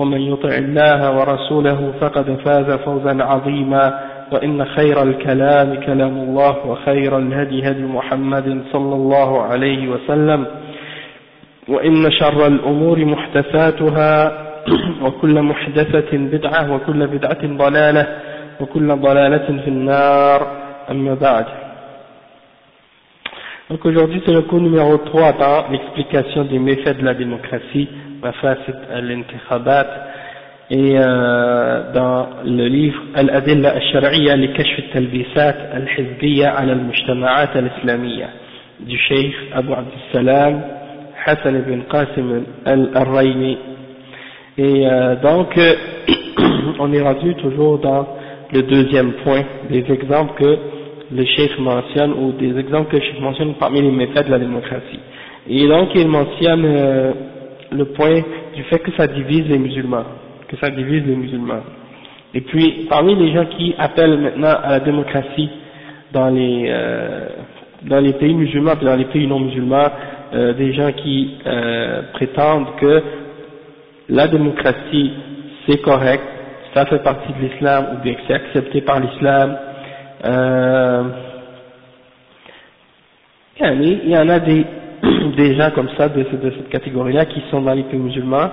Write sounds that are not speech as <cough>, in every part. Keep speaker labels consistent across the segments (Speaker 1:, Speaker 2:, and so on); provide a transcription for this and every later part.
Speaker 1: ومن يطع الله ورسوله فقد فاز فوزا عظيما وإن خير الكلام كلام الله وخير الهدي هدي محمد صلى الله عليه وسلم وإن شر الأمور محدثاتها <clears throat> وكل محدثة بدعة وكل بدعة ضلالة وكل ضلالة في النار. أما بعد. Donc aujourd'hui c'est le cours numéro 3 dans l'explication des méfaits de la démocratie, Mafasid al-Intikhabat, et euh, dans le livre Al-Adilla al-Shar'iyya li Kashf al-Talbisat al-Hizbiyya al-Mujtama'at al-Islamiyya du Cheikh Abu Abdussalam Hassan ibn Qasim al-Raymi. Et euh, donc <clears throat> on est rendu toujours dans le deuxième point des exemples que le chef mentionne ou des exemples que le chef mentionne parmi les méfaits de la démocratie. Et donc il mentionne euh, le point du fait que ça divise les musulmans, que ça divise les musulmans. Et puis parmi les gens qui appellent maintenant à la démocratie dans les euh, dans les pays musulmans et dans les pays non musulmans, euh, des gens qui euh, prétendent que la démocratie c'est correct, ça fait partie de l'islam ou bien que c'est accepté par l'islam euh, il y en a des, des gens comme ça de, cette catégorie-là qui sont dans les pays musulmans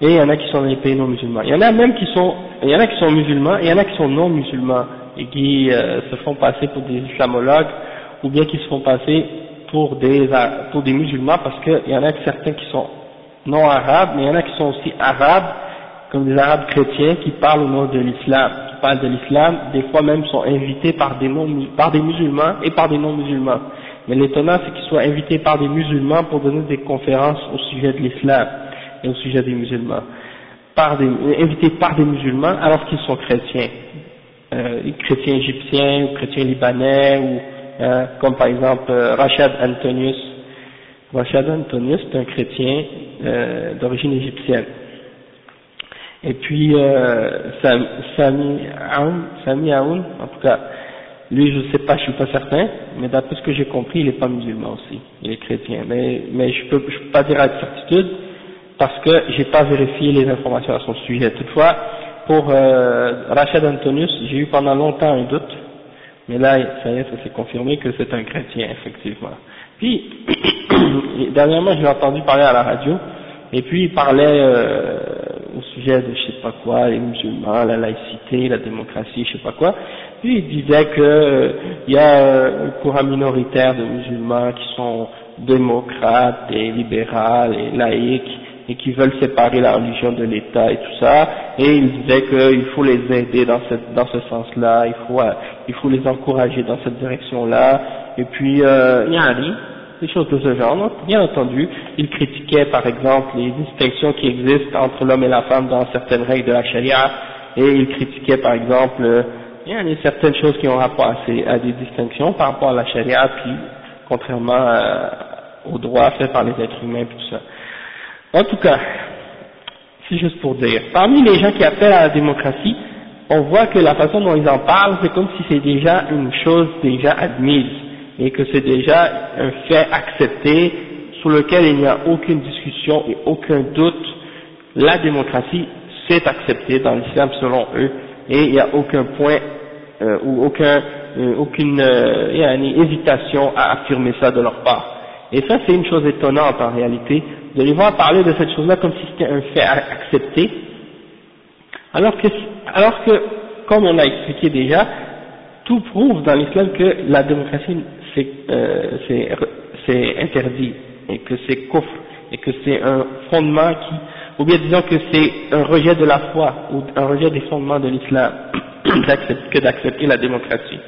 Speaker 1: et il y en a qui sont dans les pays non musulmans. Il y en a même qui sont, il y en a qui sont musulmans et il y en a qui sont non musulmans et qui euh, se font passer pour des islamologues ou bien qui se font passer pour des pour des musulmans parce qu'il y en a certains qui sont non arabes mais il y en a qui sont aussi arabes comme des arabes chrétiens qui parlent au nom de l'islam parlent de l'islam, des fois même sont invités par des, non, par des musulmans et par des non-musulmans. Mais l'étonnant, c'est qu'ils soient invités par des musulmans pour donner des conférences au sujet de l'islam et au sujet des musulmans. Par des, invités par des musulmans alors qu'ils sont chrétiens. Euh, chrétiens égyptiens ou chrétiens libanais ou euh, comme par exemple euh, Rachad Antonius. Rachad Antonius est un chrétien euh, d'origine égyptienne. Et puis euh, Sami Aoun, en tout cas, lui je sais pas, je suis pas certain, mais d'après ce que j'ai compris, il est pas musulman aussi, il est chrétien. Mais mais je peux je peux pas dire avec certitude parce que j'ai pas vérifié les informations à son sujet. Toutefois, pour euh, Rachid Antonius, j'ai eu pendant longtemps un doute, mais là ça y est, ça s'est confirmé que c'est un chrétien effectivement. Puis <coughs> dernièrement, j'ai entendu parler à la radio, et puis il parlait euh, au sujet de je sais pas quoi, les musulmans, la laïcité, la démocratie, je sais pas quoi. Puis il disait que euh, il y a un courant minoritaire de musulmans qui sont démocrates et libérales et laïcs et qui veulent séparer la religion de l'État et tout ça. Et il disait qu'il faut les aider dans, cette, dans ce sens-là, il faut, euh, il faut les encourager dans cette direction-là. Et puis, euh, il y a des choses de ce genre. Donc, bien entendu, il critiquait par exemple les distinctions qui existent entre l'homme et la femme dans certaines règles de la charia, et il critiquait par exemple, euh, il y a certaines choses qui ont rapport à, des distinctions par rapport à la charia, puis contrairement à, aux droits faits par les êtres humains tout ça. En tout cas, c'est juste pour dire, parmi les gens qui appellent à la démocratie, on voit que la façon dont ils en parlent, c'est comme si c'est déjà une chose déjà admise et que c'est déjà un fait accepté sur lequel il n'y a aucune discussion et aucun doute, la démocratie c'est accepté dans l'islam selon eux et il n'y a aucun point euh, ou aucun, euh, aucune euh, une hésitation à affirmer ça de leur part. Et ça c'est une chose étonnante en réalité, de les voir parler de cette chose-là comme si c'était un fait accepté, alors que, alors que, comme on a expliqué déjà, tout prouve dans l'islam que la démocratie euh, c'est interdit et que c'est coffre et que c'est un fondement qui, ou bien disons que c'est un rejet de la foi ou un rejet des fondements de l'islam <clears throat> que d'accepter la démocratie.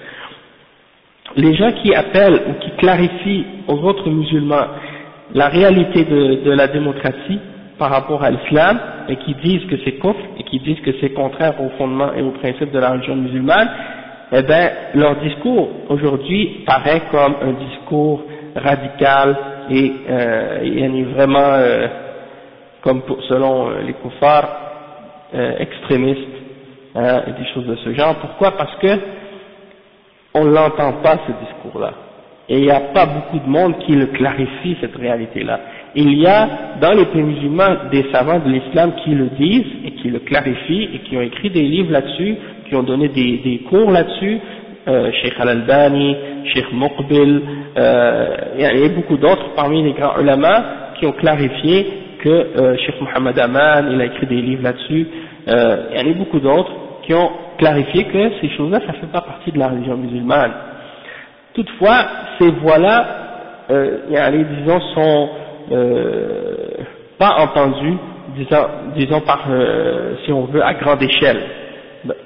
Speaker 1: Les gens qui appellent ou qui clarifient aux autres musulmans la réalité de, la démocratie par rapport à l'islam et qui disent que c'est coffre et qui disent que c'est contraire aux fondements et aux principes de la religion musulmane, eh bien, leur discours aujourd'hui paraît comme un discours radical et euh, vraiment, euh, comme selon euh, les koufars, euh, extrémistes hein, et des choses de ce genre. Pourquoi? Parce que on l'entend pas ce discours-là. Et il n'y a pas beaucoup de monde qui le clarifie, cette réalité-là. Il y a dans les pays musulmans des savants de l'islam qui le disent et qui le clarifient et qui ont écrit des livres là-dessus, qui ont donné des, des cours là-dessus, euh, Sheikh Al-Albani, Sheikh Muqbil, euh, a beaucoup d'autres parmi les grands ulama qui ont clarifié que euh, Sheikh Mohammed Aman, il a écrit des livres là-dessus, euh, il y en a beaucoup d'autres qui ont clarifié que ces choses-là, ça ne fait pas partie de la religion musulmane. Toutefois, ces voix-là, euh, disons, sont euh, pas entendues, disons, disons par, euh, si on veut, à grande échelle.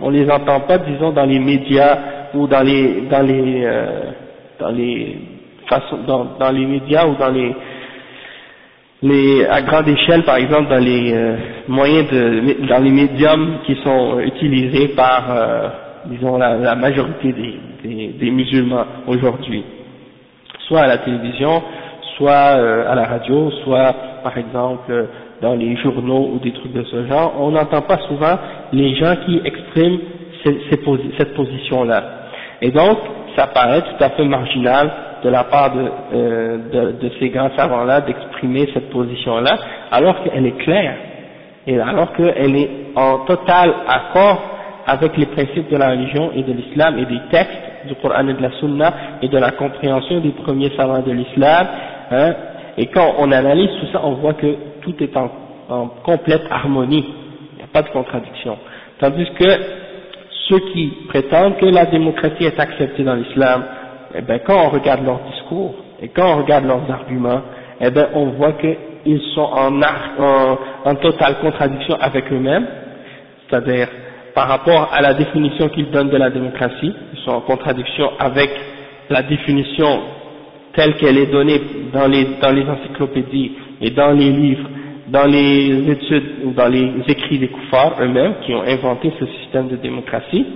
Speaker 1: On les entend pas, disons, dans les médias ou dans les, dans les, euh, dans les façons, dans, dans les médias ou dans les, les, à grande échelle, par exemple, dans les euh, moyens de, dans les médiums qui sont utilisés par, euh, disons, la, majorité des musulmans aujourd'hui, soit à la télévision, soit euh, à la radio, soit, par exemple, dans les journaux ou des trucs de ce genre, on n'entend pas souvent les gens qui expriment cette position-là. Et donc, ça paraît tout à fait marginal de la part de, euh, de, de ces grands savants-là d'exprimer cette position-là, alors qu'elle est claire, et alors qu'elle est en total accord avec les principes de la religion et de l'islam et des textes du Coran et de la Sunna et de la compréhension des premiers savants de l'islam, hein, et quand on analyse tout ça, on voit que tout est en, en complète harmonie, il n'y a pas de contradiction. Tandis que ceux qui prétendent que la démocratie est acceptée dans l'islam, eh bien, quand on regarde leurs discours et quand on regarde leurs arguments, eh bien, on voit qu'ils sont en, totale contradiction avec eux-mêmes, c'est-à-dire par rapport à la définition qu'ils donnent de la démocratie, ils sont en contradiction avec la définition telle qu'elle est donnée dans les, dans les encyclopédies et dans les livres, dans les études ou dans les écrits des koufars eux-mêmes qui ont inventé ce système de démocratie.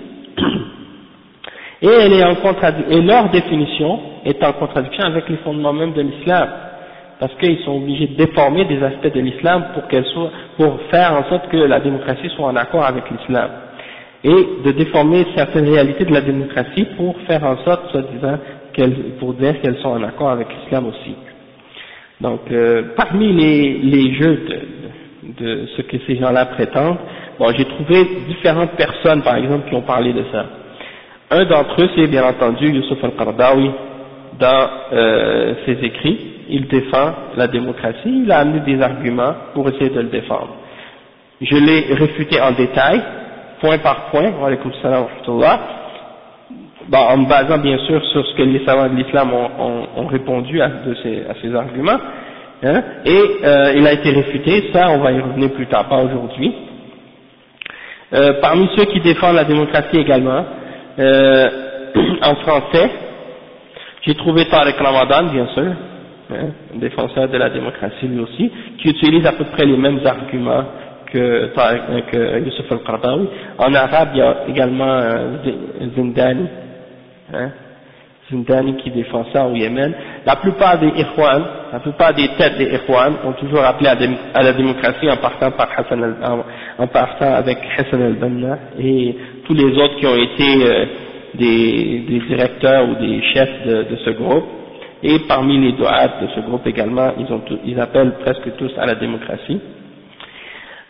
Speaker 1: Et, elle est en et leur définition est en contradiction avec les fondements même de l'islam, parce qu'ils sont obligés de déformer des aspects de l'islam pour qu'elle soit, pour faire en sorte que la démocratie soit en accord avec l'islam, et de déformer certaines réalités de la démocratie pour faire en sorte, soi-disant, pour dire qu'elles sont en accord avec l'islam aussi. Donc, euh, parmi les, les jeux de, de, ce que ces gens-là prétendent, bon, j'ai trouvé différentes personnes, par exemple, qui ont parlé de ça. Un d'entre eux, c'est bien entendu Youssef al-Qardawi, dans euh, ses écrits, il défend la démocratie, il a amené des arguments pour essayer de le défendre. Je l'ai réfuté en détail, point par point, bah, en me basant bien sûr sur ce que les savants de l'islam ont, ont, ont, répondu à, de ces, à arguments, hein, et euh, il a été réfuté, ça on va y revenir plus tard, pas aujourd'hui. Euh, parmi ceux qui défendent la démocratie également, euh, <clears throat> en français, j'ai trouvé Tarek Ramadan, bien sûr, hein, défenseur de la démocratie lui aussi, qui utilise à peu près les mêmes arguments que, que Youssef al-Qardawi. En arabe, il y a également euh, Zindani, hein, Zindani qui défend ça au Yémen. La plupart des Ikhwan, la plupart des têtes des Ikhwan ont toujours appelé à, la démocratie en partant en, partant avec Hassan al-Banna et tous les autres qui ont été euh, des, directeurs ou des chefs de, ce groupe. Et parmi les doigts de ce groupe également, ils, appellent presque tous à la démocratie.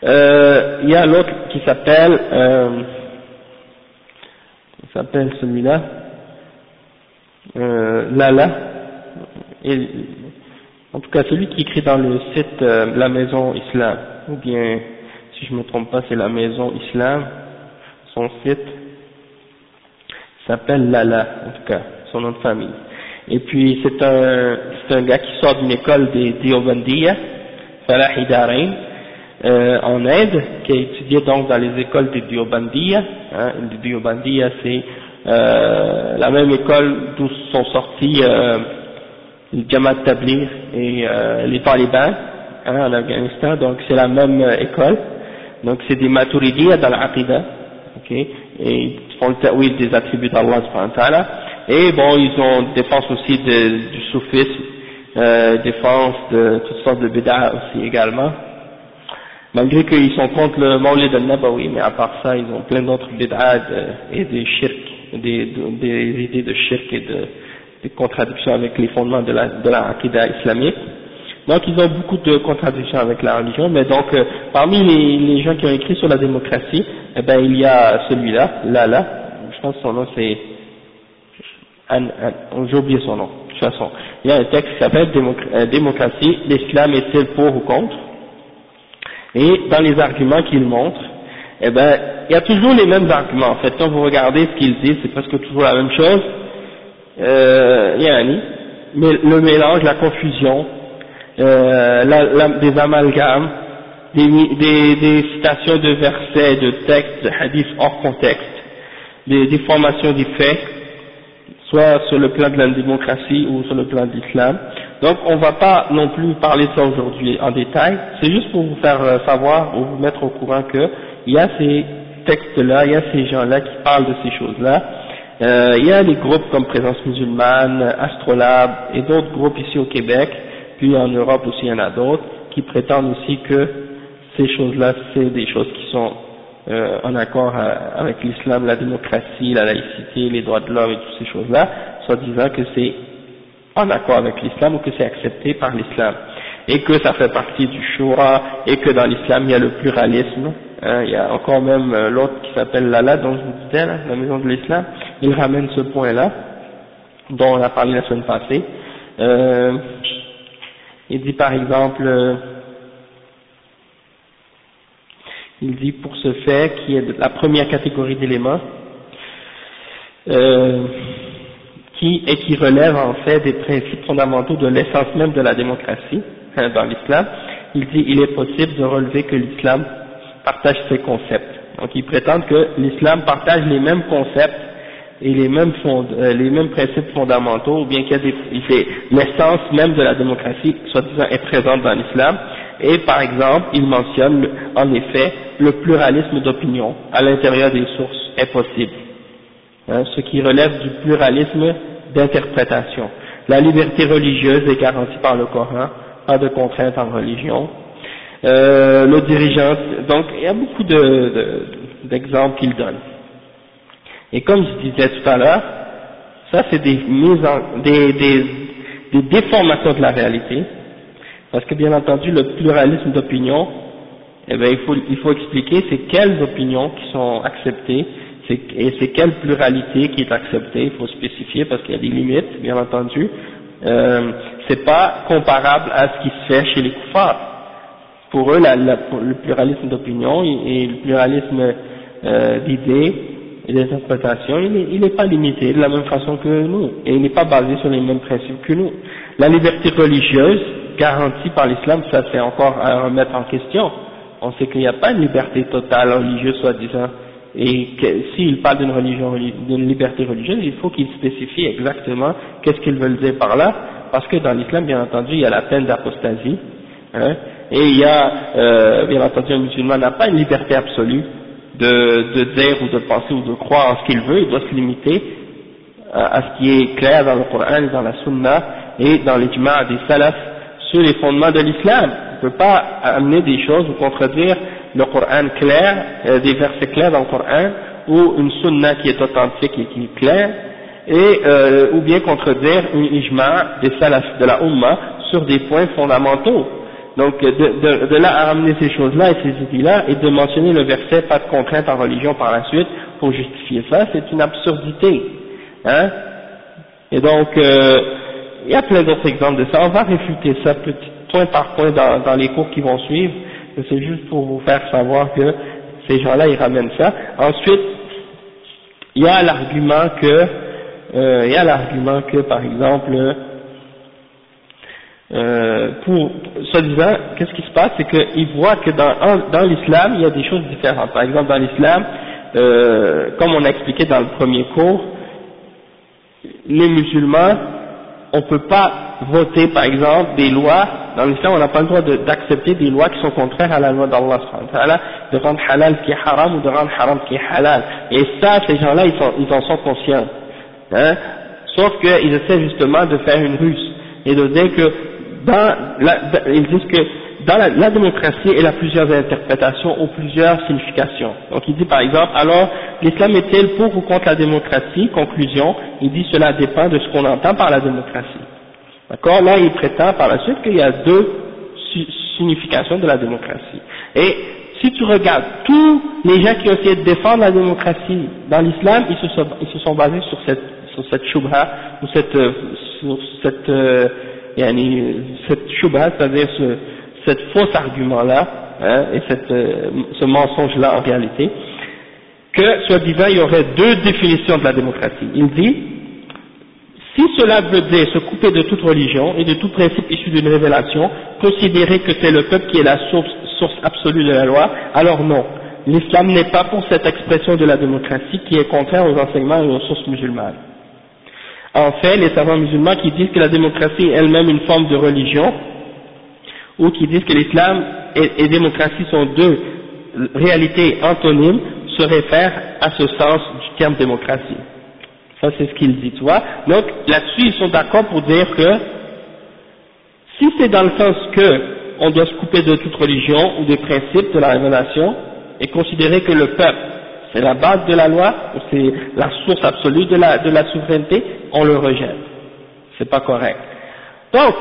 Speaker 1: Euh, il y a l'autre qui s'appelle, euh, s'appelle celui-là, Lala, en tout cas celui qui écrit dans le site La Maison Islam, ou bien si je ne me trompe pas c'est La Maison Islam, son site s'appelle Lala, en tout cas, son nom de famille. Et puis c'est un, c'est un gars qui sort d'une école des Diobandiya, Falah euh, en Inde, qui a étudié donc dans les écoles des Diobandiya. Hein, les Diobandiya c'est euh, la même école d'où sont sortis euh, le Jamaat Tablir et euh, les talibans hein, en Afghanistan, donc c'est la même école. Donc c'est des Maturidiyya dans l'Aqidah, ok, et ils font le ta'wil des attributs d'Allah. Et bon, ils ont défense aussi du soufisme, euh, défense de toutes sortes de bid'ah aussi également. Malgré qu'ils sont contre le Maulid al-Nabawi, mais à part ça, ils ont plein d'autres bid'ah et des shirk, des, des, idées de shirk et de, des contradictions avec les fondements de la, de la islamique. Donc ils ont beaucoup de contradictions avec la religion, mais donc euh, parmi les, les, gens qui ont écrit sur la démocratie, eh ben il y a celui-là, là là, je pense que son nom c'est j'ai oublié son nom, de toute façon. Il y a un texte qui s'appelle euh, Démocratie, l'islam est-il pour ou contre? Et dans les arguments qu'il montre, eh ben, il y a toujours les mêmes arguments. En fait, quand vous regardez ce qu'il dit, c'est presque toujours la même chose. Euh, yani, mais le mélange, la confusion, euh, la, des amalgames, des, des, des, citations de versets, de textes, de hadiths hors contexte, des déformations des faits, soit sur le plan de la démocratie ou sur le plan de l'islam. Donc on ne va pas non plus parler ça aujourd'hui en détail, c'est juste pour vous faire euh, savoir ou vous mettre au courant qu'il y a ces textes-là, il y a ces gens-là qui parlent de ces choses-là. Euh, il y a des groupes comme Présence musulmane, Astrolabe et d'autres groupes ici au Québec, puis en Europe aussi il y en a d'autres, qui prétendent aussi que ces choses-là, c'est des choses qui sont euh, en accord euh, avec l'islam, la démocratie, la laïcité, les droits de l'homme et toutes ces choses-là, soit disant que c'est en accord avec l'islam ou que c'est accepté par l'islam et que ça fait partie du Shura et que dans l'islam il y a le pluralisme. Hein, il y a encore même euh, l'autre qui s'appelle Lala dont je vous disais, la maison de l'islam, il ramène ce point-là dont on a parlé la semaine passée. Euh, il dit par exemple Il dit pour ce fait, qui est la première catégorie d'éléments, euh, qui, et qui relève en fait des principes fondamentaux de l'essence même de la démocratie hein, dans l'islam, il dit il est possible de relever que l'islam partage ces concepts. Donc il prétend que l'islam partage les mêmes concepts et les mêmes, euh, les mêmes principes fondamentaux, ou bien qu'il y a l'essence même de la démocratie, soi-disant, est présente dans l'islam, et par exemple, il mentionne en effet le pluralisme d'opinion à l'intérieur des sources est possible, hein, ce qui relève du pluralisme d'interprétation. La liberté religieuse est garantie par le Coran, pas de contraintes en religion. Euh, le dirigeant, donc il y a beaucoup d'exemples de, qu'il donne. Et comme je disais tout à l'heure, ça c'est des, des, des, des déformations de la réalité, parce que bien entendu, le pluralisme d'opinion, eh bien, il faut, il faut expliquer c'est quelles opinions qui sont acceptées, et c'est quelle pluralité qui est acceptée, il faut spécifier parce qu'il y a des limites, bien entendu. Euh, c'est pas comparable à ce qui se fait chez les koufars. Pour eux, la, le pluralisme d'opinion et, le pluralisme euh, d'idées et d'interprétations, il n'est pas limité de la même façon que nous, et il n'est pas basé sur les mêmes principes que nous. La liberté religieuse, garantie par l'islam, ça c'est encore à remettre en question. On sait qu'il n'y a pas une liberté totale religieuse, soi-disant, et s'il parle d'une religion, d'une liberté religieuse, il faut qu'il spécifie exactement qu'est-ce qu'il veut dire par là, parce que dans l'islam, bien entendu, il y a la peine d'apostasie, hein, et il y a, euh, bien entendu, un musulman n'a pas une liberté absolue de, de dire ou de penser ou de croire en ce qu'il veut, il doit se limiter à, ce qui est clair dans le Coran, dans la Sunna et dans l'ijma' des salafs sur les fondements de l'islam. On ne peut pas amener des choses ou contredire le Coran clair, euh, des versets clairs dans le Coran, ou une sunna qui est authentique et qui est claire, et, euh, ou bien contredire une ijma des de la Ummah sur des points fondamentaux. Donc de, de, de là à ramener ces choses-là et ces idées-là, et de mentionner le verset pas de contrainte en religion par la suite pour justifier ça, c'est une absurdité. Hein et donc, euh, il y a plein d'autres exemples de ça. On va réfuter ça point par point dans, dans les cours qui vont suivre. C'est juste pour vous faire savoir que ces gens-là, ils ramènent ça. Ensuite, il y a l'argument que euh, il y a l'argument que par exemple euh, pour soi-disant, qu'est-ce qui se passe, c'est qu'ils voient que dans, dans l'islam, il y a des choses différentes. Par exemple, dans l'islam, euh, comme on a expliqué dans le premier cours, les musulmans, on peut pas voter, par exemple, des lois, dans l'islam, on n'a pas le droit d'accepter des lois qui sont contraires à la loi d'Allah, de rendre halal qui est haram ou de rendre haram qui est halal. Et ça, ces gens-là, ils, ils en sont conscients. Hein Sauf qu'ils essaient justement de faire une ruse et de dire que dans la, ils disent que dans la, démocratie, elle a plusieurs interprétations ou plusieurs significations. Donc il dit par exemple, alors l'islam est-il pour ou contre la démocratie? Conclusion, il dit cela dépend de ce qu'on entend par la démocratie. D'accord? Là, il prétend par la suite qu'il y a deux significations de la démocratie. Et si tu regardes tous les gens qui ont essayé de défendre la démocratie dans l'islam, ils se sont, ils se sont basés sur cette sur cette shubha ou cette sur cette euh, cette shubha, c'est-à-dire ce, cette fausse argument-là, hein, et cette, euh, ce mensonge-là en réalité, que, soit disant, il y aurait deux définitions de la démocratie. Il dit, si cela veut dire se couper de toute religion et de tout principe issu d'une révélation, considérer que c'est le peuple qui est la source, source absolue de la loi, alors non. L'islam n'est pas pour cette expression de la démocratie qui est contraire aux enseignements et aux sources musulmanes. En fait, les savants musulmans qui disent que la démocratie est elle-même une forme de religion, ou qui disent que l'islam et, et démocratie sont deux réalités antonymes, se réfèrent à ce sens du terme démocratie. Ça, c'est ce qu'ils disent, tu vois. Donc, là-dessus, ils sont d'accord pour dire que si c'est dans le sens que on doit se couper de toute religion ou des principes de la révélation et considérer que le peuple c'est la base de la loi, ou c'est la source absolue de la, de la souveraineté, on le rejette. C'est pas correct. Donc,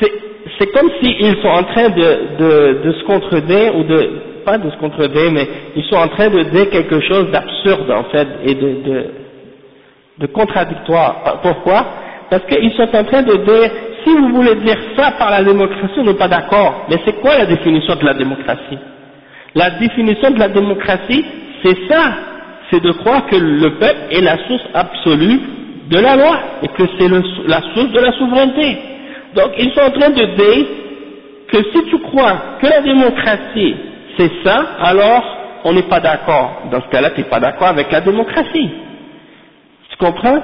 Speaker 1: c'est comme s'ils sont en train de, se contredire, ou de, pas de se contredire, mais ils sont en train de dire quelque chose d'absurde en fait, et de, de, de contradictoire. Pourquoi? Parce qu'ils sont en train de dire, si vous voulez dire ça par la démocratie, on n'est pas d'accord. Mais c'est quoi la définition de la démocratie? La définition de la démocratie, c'est ça, c'est de croire que le peuple est la source absolue de la loi et que c'est la source de la souveraineté. Donc ils sont en train de dire que si tu crois que la démocratie c'est ça, alors on n'est pas d'accord. Dans ce cas-là, tu n'es pas d'accord avec la démocratie. Tu comprends?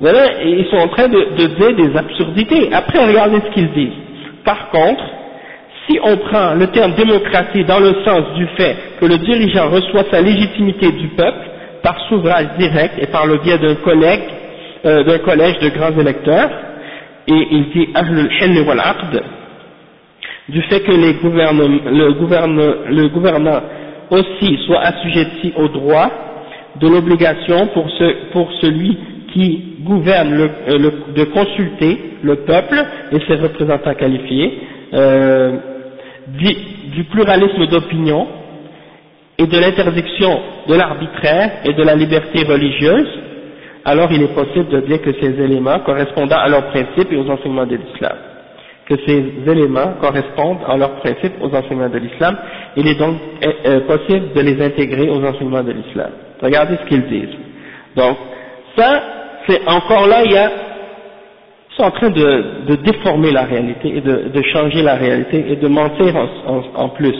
Speaker 1: Ils sont en train de, dire des absurdités. Après, regardez ce qu'ils disent. Par contre, si on prend le terme démocratie dans le sens du fait que le dirigeant reçoit sa légitimité du peuple par souvrage direct et par le biais d'un collègue, euh, d'un collège de grands électeurs, et il dit Ahlul wal Aqd, du fait que le, le gouvernant aussi soit assujetti au droit de l'obligation pour, ce, pour celui qui gouverne euh, de consulter le peuple et ses représentants qualifiés, euh, du pluralisme d'opinion et de l'interdiction de l'arbitraire et de la liberté religieuse, alors il est possible de dire que ces éléments correspondant à leurs principes et aux enseignements de l'islam. Que ces éléments correspondent à leurs principes aux enseignements de l'islam, il est donc euh, euh, possible de les intégrer aux enseignements de l'islam. Regardez ce qu'ils disent. Donc, ça, c'est encore là, il y a sont en train de, déformer la réalité et de, changer la réalité et de mentir en, en, plus.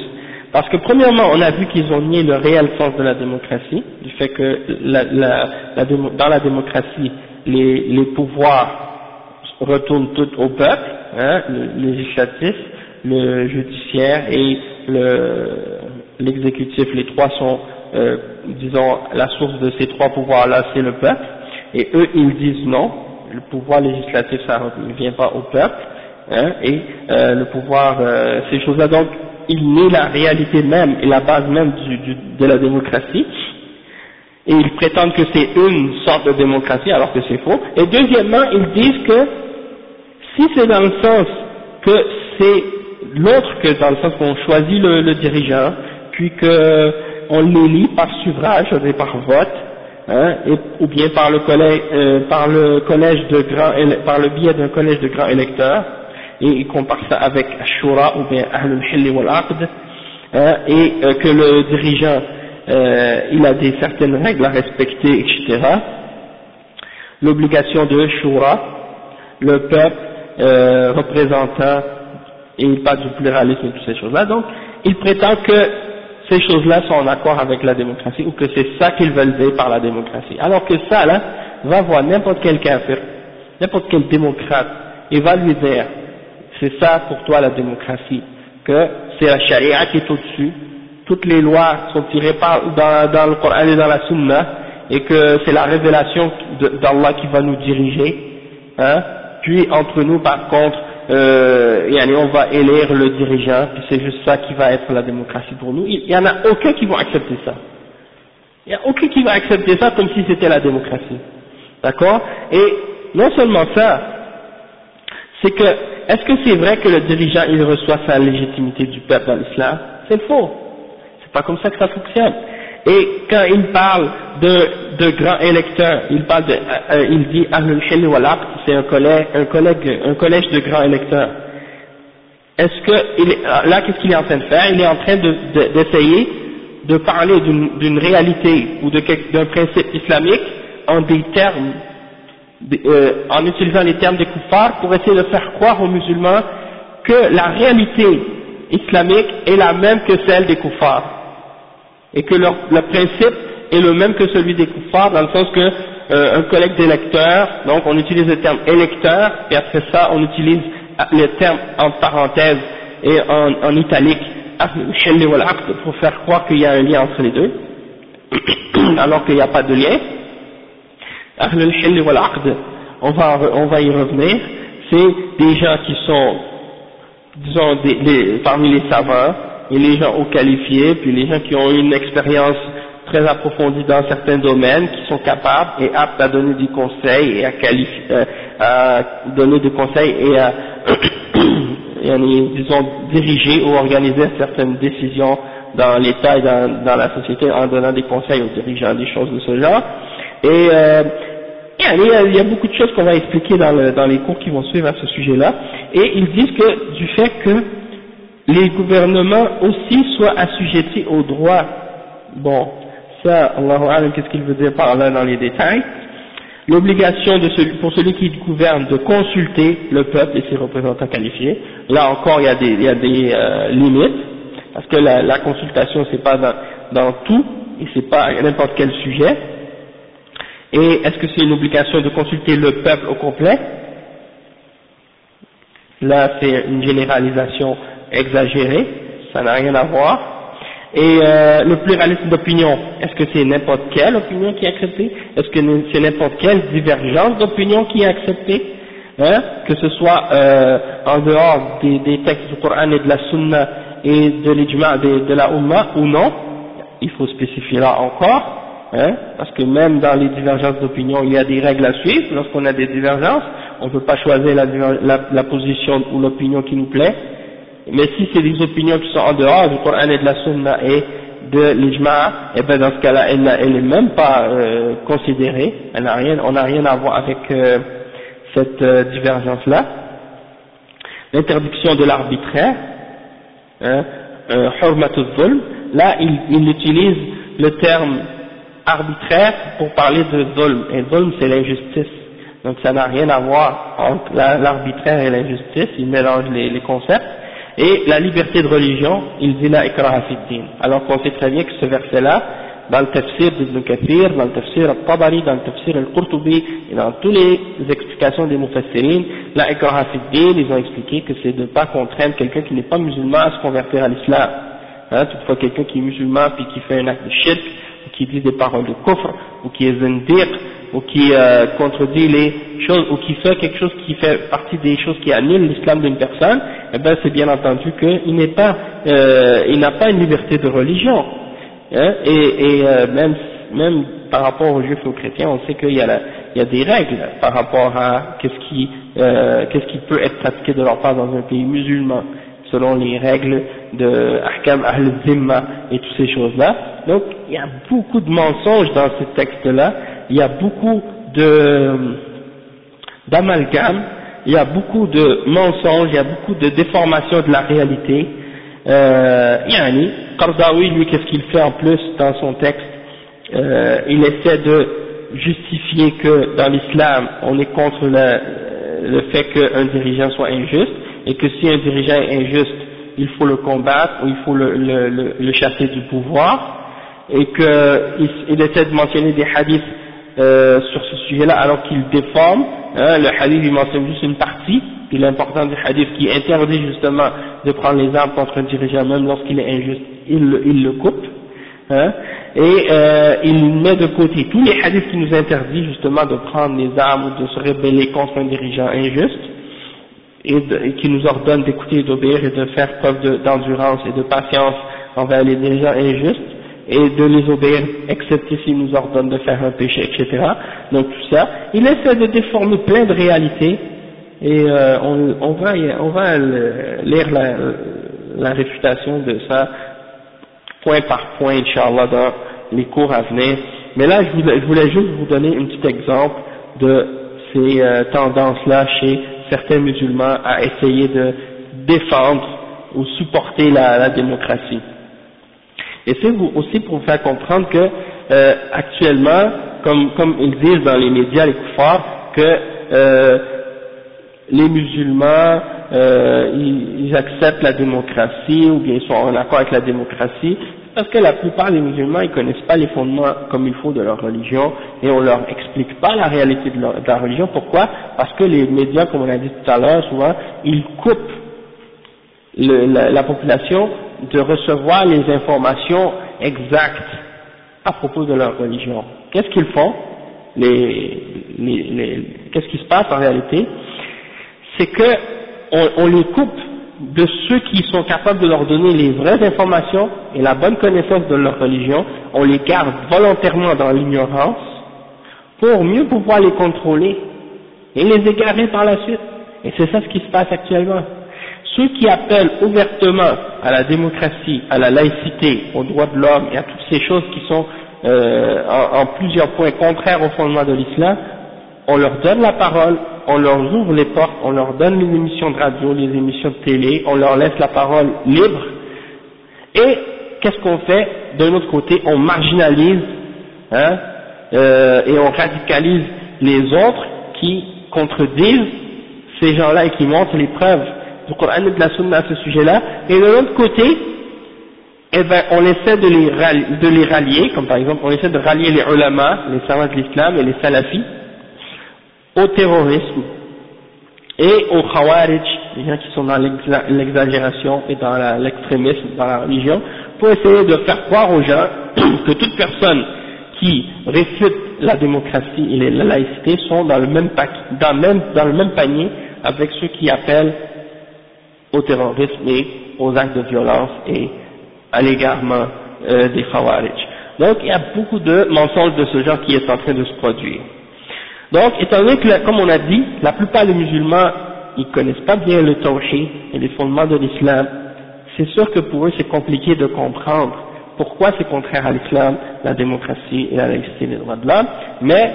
Speaker 1: Parce que premièrement, on a vu qu'ils ont nié le réel sens de la démocratie, du fait que la, la, la, dans la démocratie, les, les, pouvoirs retournent tous au peuple, hein, le législatif, le judiciaire et l'exécutif, les trois sont, euh, disons, la source de ces trois pouvoirs-là, c'est le peuple, et eux, ils disent non, le pouvoir législatif, ça ne vient pas au peuple, hein, et euh, le pouvoir, euh, ces choses-là, donc, il nie la réalité même et la base même du, du, de la démocratie, et ils prétendent que c'est une sorte de démocratie alors que c'est faux, et deuxièmement, ils disent que si c'est dans le sens que c'est l'autre que dans le sens qu'on choisit le, le dirigeant, puis qu'on l'élit par suffrage, par vote, hein, ou bien par le collège, euh, par le collège de grands, par le biais d'un collège de grands électeurs, et il compare ça avec Ashura ou bien Ahlul Hilli wal Aqd, hein, et euh, que le dirigeant, euh, il a des certaines règles à respecter, etc. l'obligation de Shura, le peuple euh, représentant, et il parle du pluralisme et toutes ces choses-là, donc il prétend que ces choses-là sont en accord avec la démocratie, ou que c'est ça qu'ils veulent dire par la démocratie. Alors que ça, là, va voir n'importe quel kafir, n'importe quel démocrate, et va lui dire, c'est ça pour toi la démocratie, que c'est la charia qui est au-dessus, toutes les lois sont tirées par, dans, dans le Coran et dans la Sunna, et que c'est la révélation d'Allah qui va nous diriger, hein, puis entre nous par contre, euh, on va élire le dirigeant, puis c'est juste ça qui va être la démocratie pour nous, il n'y en a aucun qui va accepter ça. Il n'y a aucun qui va accepter ça comme si c'était la démocratie. D'accord? Et non seulement ça, c'est que, est-ce que c'est vrai que le dirigeant, il reçoit sa légitimité du peuple dans l'islam? C'est faux. C'est pas comme ça que ça fonctionne. Et quand il parle de, de grands électeurs, il parle de, euh, euh, il dit Ahlul c'est un collège, un collègue, un collège de grands électeurs. Est-ce que, est, là, qu'est-ce qu'il est en train de faire? Il est en train d'essayer de, de, parler d'une réalité ou d'un principe islamique en des termes, euh, en utilisant les termes des kuffars pour essayer de faire croire aux musulmans que la réalité islamique est la même que celle des kuffars et que le principe est le même que celui des kuffars dans le sens que euh, un collègue d'électeurs, donc on utilise le terme électeur et après ça on utilise le terme en parenthèse et en italique pour faire croire qu'il y a un lien entre les deux <coughs> alors qu'il n'y a pas de lien on va, on va y revenir c'est des gens qui sont disons des, parmi les savants et les gens haut qualifiés, puis les gens qui ont une expérience très approfondie dans certains domaines, qui sont capables et aptes à donner des conseils et à, qualifier, euh, à donner des conseils <coughs> et à, disons, diriger ou organiser certaines décisions dans l'État et dans, dans, la société en donnant des conseils aux dirigeants, des choses de ce genre. Et euh, il y a beaucoup de choses qu'on va expliquer dans, le, dans les cours qui vont suivre à ce sujet-là, et ils disent que du fait que les gouvernements aussi soient assujettis aux droits. Bon, ça, Allahu qu'est-ce qu'il veut dire par là dans les détails? L'obligation pour celui qui gouverne de consulter le peuple et ses représentants qualifiés. Là encore, il y a des, euh, limites, parce que la, la consultation, c'est pas dans, dans tout, et c'est pas n'importe quel sujet. Et est-ce que c'est une obligation de consulter le peuple au complet? Là, c'est une généralisation exagéré, ça n'a rien à voir. Et euh, le pluralisme d'opinion, est-ce que c'est n'importe quelle opinion qui est acceptée? Est-ce que c'est n'importe quelle divergence d'opinion qui est acceptée? Hein? Que ce soit euh, en dehors des, des, textes du Coran et de la Sunna et de l'ijma de, de, la Ummah ou non Il faut spécifier là encore, hein? Parce que même dans les divergences d'opinion, il y a des règles à suivre. Lorsqu'on a des divergences, on ne peut pas choisir la, position ou l'opinion qui nous plaît mais si c'est des opinions qui sont en dehors du Coran et de la Sunna et de l'ijma, et eh ben dans ce cas-là, elle n'est même pas euh, considérée, on n'a rien à voir avec euh, cette euh, divergence-là. L'interdiction de l'arbitraire, hein, zulm, là il, il, utilise le terme arbitraire pour parler de zulm, et zulm c'est l'injustice. Donc ça n'a rien à voir entre l'arbitraire et l'injustice, il mélange les, les concepts. Et la liberté de religion, il dit la ikraha Alors qu'on sait très bien que ce verset-là, dans le tafsir d'Ibn Kathir, dans le tafsir al-Tabari, dans le tafsir al-Qurtubi, et dans toutes les explications des Mufassirin, la ikraha ils ont expliqué que c'est de ne pas contraindre quelqu'un qui n'est pas musulman à se convertir à l'islam. Hein, toutefois quelqu'un qui est musulman puis qui fait un acte de shirk, ou qui dit des paroles de kufr, ou qui est zindiq, ou qui euh, contredit les choses, ou qui fait quelque chose qui fait partie des choses qui annulent l'islam d'une personne, eh ben c'est bien entendu qu'il n'est pas, euh, il n'a pas une liberté de religion. Hein, et, et euh, même, même par rapport aux juifs et aux chrétiens, on sait qu'il y, a il y a des règles par rapport à qu'est-ce qui, euh, qu'est-ce qui peut être pratiqué de leur part dans un pays musulman, selon les règles de Ahkam al-Zimma et toutes ces choses-là. Donc, il y a beaucoup de mensonges dans ces textes-là, il y a beaucoup de d'amalgame, il y a beaucoup de mensonges, il y a beaucoup de déformations de la réalité. Euh, Yani, Qardawi, lui, qu'est-ce qu'il fait en plus dans son texte? Euh, Il essaie de justifier que dans l'islam on est contre le, le fait qu'un dirigeant soit injuste et que si un dirigeant est injuste il faut le combattre ou il faut le, le, le, chasser du pouvoir. Et qu'il il essaie de mentionner des hadiths euh, sur ce sujet-là alors qu'il déforme, hein, le hadith il mentionne juste une partie, puis l'important du hadith qui interdit justement de prendre les armes contre un dirigeant même lorsqu'il est injuste, il, il le coupe, hein, et euh, il met de côté tous les hadiths qui nous interdisent justement de prendre les armes ou de se rebeller contre un dirigeant injuste, et, et qui nous ordonne d'écouter et d'obéir et de faire preuve d'endurance et de patience envers les dirigeants injustes et de les obéir, excepté s'ils nous ordonnent de faire un péché, etc. Donc tout ça, il essaie de déformer plein de réalités et euh, on, on, va, on va lire la, la réfutation de ça point par point, Inch'Allah, dans les cours à venir. Mais là, je voulais, je voulais juste vous donner un petit exemple de ces euh, tendances-là chez certains musulmans à essayer de défendre ou supporter la, démocratie. Et c'est aussi pour vous faire comprendre que euh, actuellement, comme, comme ils disent dans les médias, les koufars, que euh, les musulmans, euh, ils, acceptent la démocratie ou bien ils sont en accord avec la démocratie, parce que la plupart des musulmans, ils connaissent pas les fondements comme il faut de leur religion et on leur explique pas la réalité de, leur, la religion. Pourquoi? Parce que les médias, comme on a dit tout à l'heure, souvent, ils coupent la, la, population de recevoir les informations exactes à propos de leur religion. Qu'est-ce qu'ils font? Les, les, les Qu'est-ce qui se passe en réalité? C'est que on, on les coupe de ceux qui sont capables de leur donner les vraies informations et la bonne connaissance de leur religion, on les garde volontairement dans l'ignorance pour mieux pouvoir les contrôler et les égarer par la suite. Et c'est ça ce qui se passe actuellement. Ceux qui appellent ouvertement à la démocratie, à la laïcité, aux droits de l'homme et à toutes ces choses qui sont euh, en, en, plusieurs points contraires au fondement de l'islam, on leur donne la parole, on leur ouvre les portes, on leur donne les émissions de radio, les émissions de télé, on leur laisse la parole libre, et qu'est-ce qu'on fait D'un autre côté, on marginalise hein, euh, et on radicalise les autres qui contredisent ces gens-là et qui montrent les preuves du Coran et de la Sunna à ce sujet-là, et de l'autre côté, eh ben, on essaie de les, rallier, comme par exemple, on essaie de rallier les ulama, les savants de l'islam et les salafis, au terrorisme et aux khawarij, les gens qui sont dans l'exagération et dans l'extrémisme dans la religion, pour essayer de faire croire aux gens <clears throat> que toute personne qui réfute la démocratie et la laïcité sont dans le même, dans même, dans le même panier avec ceux qui appellent au terrorisme et aux actes de violence et à l'égarement euh, des khawarij. Donc il y a beaucoup de mensonges de ce genre qui est en train de se produire. Donc, étant donné que, comme on a dit, la plupart des musulmans, ils connaissent pas bien le tawhid et les fondements de l'islam, c'est sûr que pour eux c'est compliqué de comprendre pourquoi c'est contraire à l'islam, la démocratie et la laïcité des droits de l'homme, mais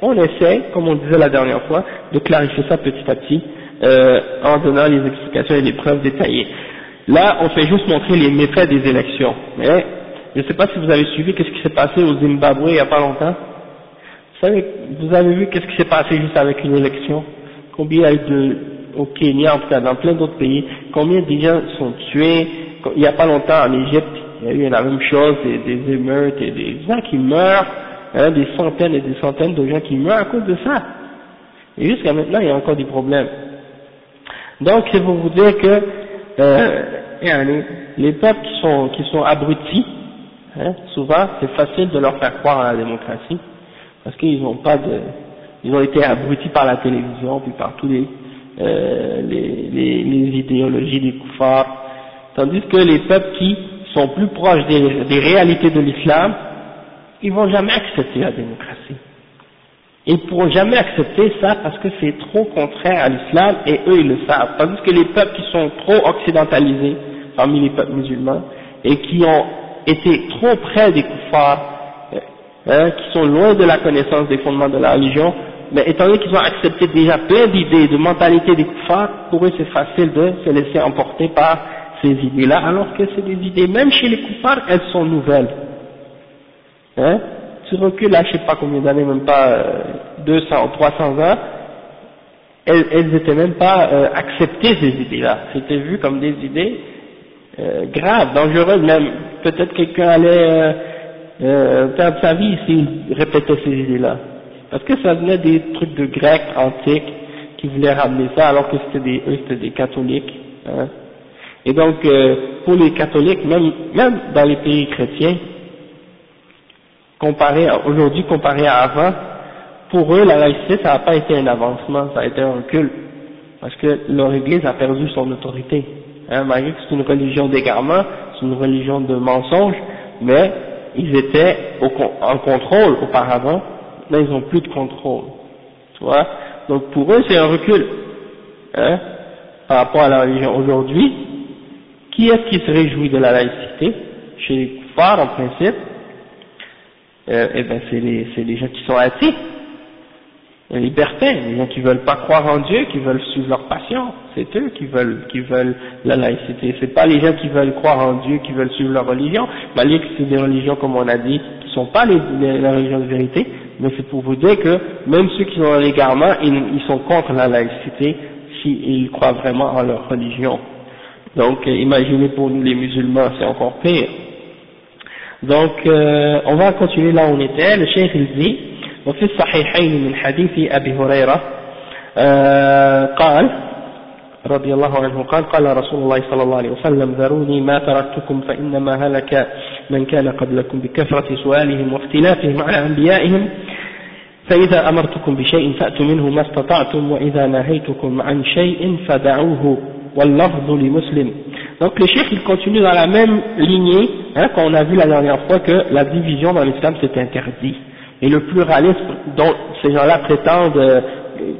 Speaker 1: on essaie, comme on disait la dernière fois, de clarifier ça petit à petit euh, en donnant les explications et les preuves détaillées. Là, on fait juste montrer les méfaits des élections. Mais je ne sais pas si vous avez suivi qu'est-ce qui s'est passé au Zimbabwe il n'y a pas longtemps. Vous savez, vous avez vu qu'est-ce qui s'est passé juste avec une élection? Combien il y a eu de, au Kenya, en tout cas dans plein d'autres pays, combien de gens sont tués? Il n'y a pas longtemps en Égypte, il y a eu la même chose, des, des émeutes et des gens qui meurent, hein, des centaines et des centaines de gens qui meurent à cause de ça. Et jusqu'à maintenant, il y a encore des problèmes. Donc, c'est pour vous dire que euh, les peuples qui sont, qui sont abrutis, hein, souvent, c'est facile de leur faire croire à la démocratie parce qu'ils n'ont pas de, ils ont été abrutis par la télévision, puis par tous les, euh, les, les, les, idéologies des koufars, tandis que les peuples qui sont plus proches des, réalités de l'islam, ils vont jamais accepter la démocratie. Ils pourront jamais accepter ça parce que c'est trop contraire à l'islam et eux ils le savent. Tandis que les peuples qui sont trop occidentalisés parmi les peuples musulmans et qui ont été trop près des koufars hein, qui sont loin de la connaissance des fondements de la religion, mais étant donné qu'ils ont accepté déjà plein d'idées, de mentalités des koufars, pour eux c'est facile de se laisser emporter par ces idées-là, alors que c'est des idées, même chez les koufars, elles sont nouvelles. Hein? Tu recules à je sais pas combien d'années, même pas 200 ou 300 ans, elles, elles étaient même pas euh, acceptées ces idées-là. C'était vu comme des idées euh, graves, dangereuses même. Peut-être quelqu'un allait euh, sa vie s'il répétait ces idées-là. Parce que ça venait des trucs de Grecs antiques qui voulaient ramener ça, alors que c'était des, eux c'était des catholiques. Hein. Et donc, euh, pour les catholiques, même, même dans les pays chrétiens, comparé aujourd'hui comparé à avant, pour eux, la laïcité, ça n'a pas été un avancement, ça a été un recul, parce que leur Église a perdu son autorité. Hein, malgré que c'est une religion d'égarement, c'est une religion de mensonge, mais ils étaient en contrôle auparavant, mais ils n'ont plus de contrôle. Tu vois? Donc pour eux, c'est un recul hein, par rapport à la religion. Aujourd'hui, qui est-ce qui se réjouit de la laïcité? Chez les kuffars, en principe, euh, eh ben c'est les, les gens qui sont athées les libertins, les gens qui veulent pas croire en Dieu, qui veulent suivre leur passion, c'est eux qui veulent, qui veulent la laïcité. C'est pas les gens qui veulent croire en Dieu, qui veulent suivre leur religion, malgré que c'est des religions, comme on a dit, qui sont pas les, la religion de vérité, mais c'est pour vous dire que même ceux qui sont dans l'égarement, ils, ils sont contre la laïcité s'ils croient vraiment en leur religion. Donc, euh, imaginez pour nous les musulmans, c'est encore pire. Donc, euh, on va continuer là où on était. Le chef il dit, وفي الصحيحين من حديث أبي هريرة آه قال رضي الله عنه قال قال رسول الله صلى الله عليه وسلم ذروني ما تركتكم فإنما هلك من كان قبلكم بكثرة سؤالهم واختلافهم على أنبيائهم فإذا أمرتكم بشيء فأتوا منه ما استطعتم وإذا نهيتكم عن شيء فدعوه واللفظ لمسلم Donc le chef il continue dans la même lignée hein, qu'on a vu la dernière fois que la division dans l'islam c'est interdit. Et le pluralisme dont ces gens-là prétendent euh,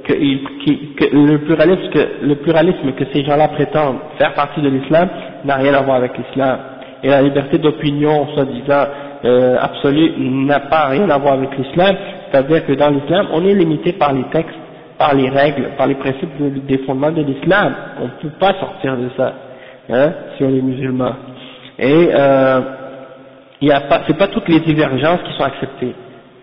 Speaker 1: que, que, le pluralisme que le pluralisme que ces gens-là prétendent faire partie de l'islam n'a rien à voir avec l'islam. Et la liberté d'opinion soi-disant euh, absolue n'a pas rien à voir avec l'islam. C'est-à-dire que dans l'islam on est limité par les textes par les règles par les principes des fondements de l'islam. On ne peut pas sortir de ça hein, si on est musulman. Et euh, c'est pas toutes les divergences qui sont acceptées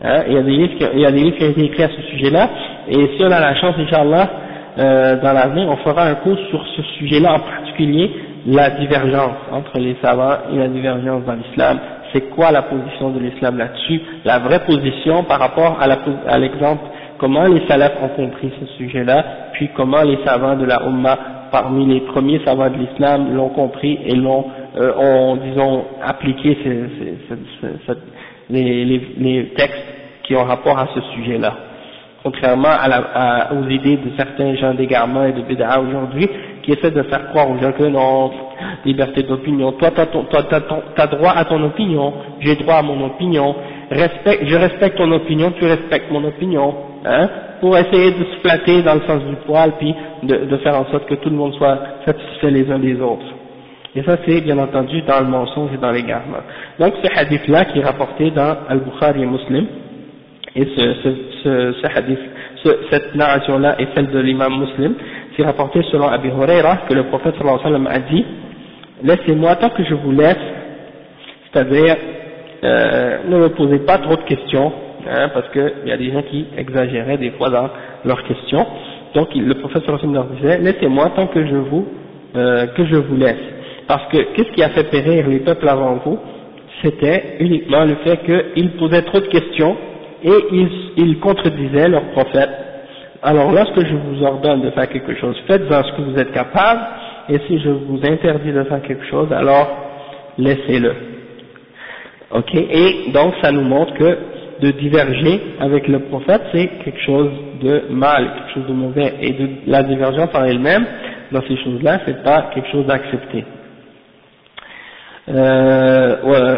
Speaker 1: Hein, il, y a des livres qui, ont été écrits à ce sujet-là, et si on a la chance, Inch'Allah, euh, dans l'avenir, on fera un cours sur ce sujet-là en particulier, la divergence entre les savants et la divergence dans l'islam. C'est quoi la position de l'islam là-dessus? La vraie position par rapport à l'exemple, comment les salafs ont compris ce sujet-là, puis comment les savants de la Ummah, parmi les premiers savants de l'islam, l'ont compris et l'ont, euh, disons, appliqué les, les, les textes qui ont rapport à ce sujet-là. Contrairement à la, à, aux idées de certains gens d'égarement et de bid'a aujourd'hui, qui essaient de faire croire aux gens que non, liberté d'opinion, toi tu as, droit à ton opinion, j'ai droit à mon opinion, respecte, je respecte ton opinion, tu respectes mon opinion, hein, pour essayer de se flatter dans le sens du poil, puis de, de faire en sorte que tout le monde soit satisfait les uns des autres. Et ça, c'est bien entendu dans le mensonge et dans l'égarement. Donc, ce hadith-là qui est rapporté dans Al-Bukhari Muslim, et ce, ce, ce, ce hadith, cette narration-là est celle de l'imam Muslim, c'est rapporté selon Abi Huraira que le prophète sallallahu alayhi wa sallam a dit Laissez-moi tant que je vous laisse, c'est-à-dire euh, ne me posez pas trop de questions, hein, parce qu'il y a des gens qui exagéraient des fois dans leurs questions. Donc le prophète sallallahu alayhi wa sallam leur disait Laissez-moi tant que je vous, euh, que je vous laisse. Parce que qu'est-ce qui a fait périr les peuples avant vous? C'était uniquement le fait qu'ils posaient trop de questions et ils, ils contredisaient leurs prophètes. Alors lorsque je vous ordonne de faire quelque chose, faites-en ce que vous êtes capable, et si je vous interdis de faire quelque chose, alors laissez-le. Ok? Et donc ça nous montre que de diverger avec le prophète, c'est quelque chose de mal, quelque chose de mauvais, et de la divergence en elle-même, dans ces choses-là, c'est pas quelque chose d'accepté.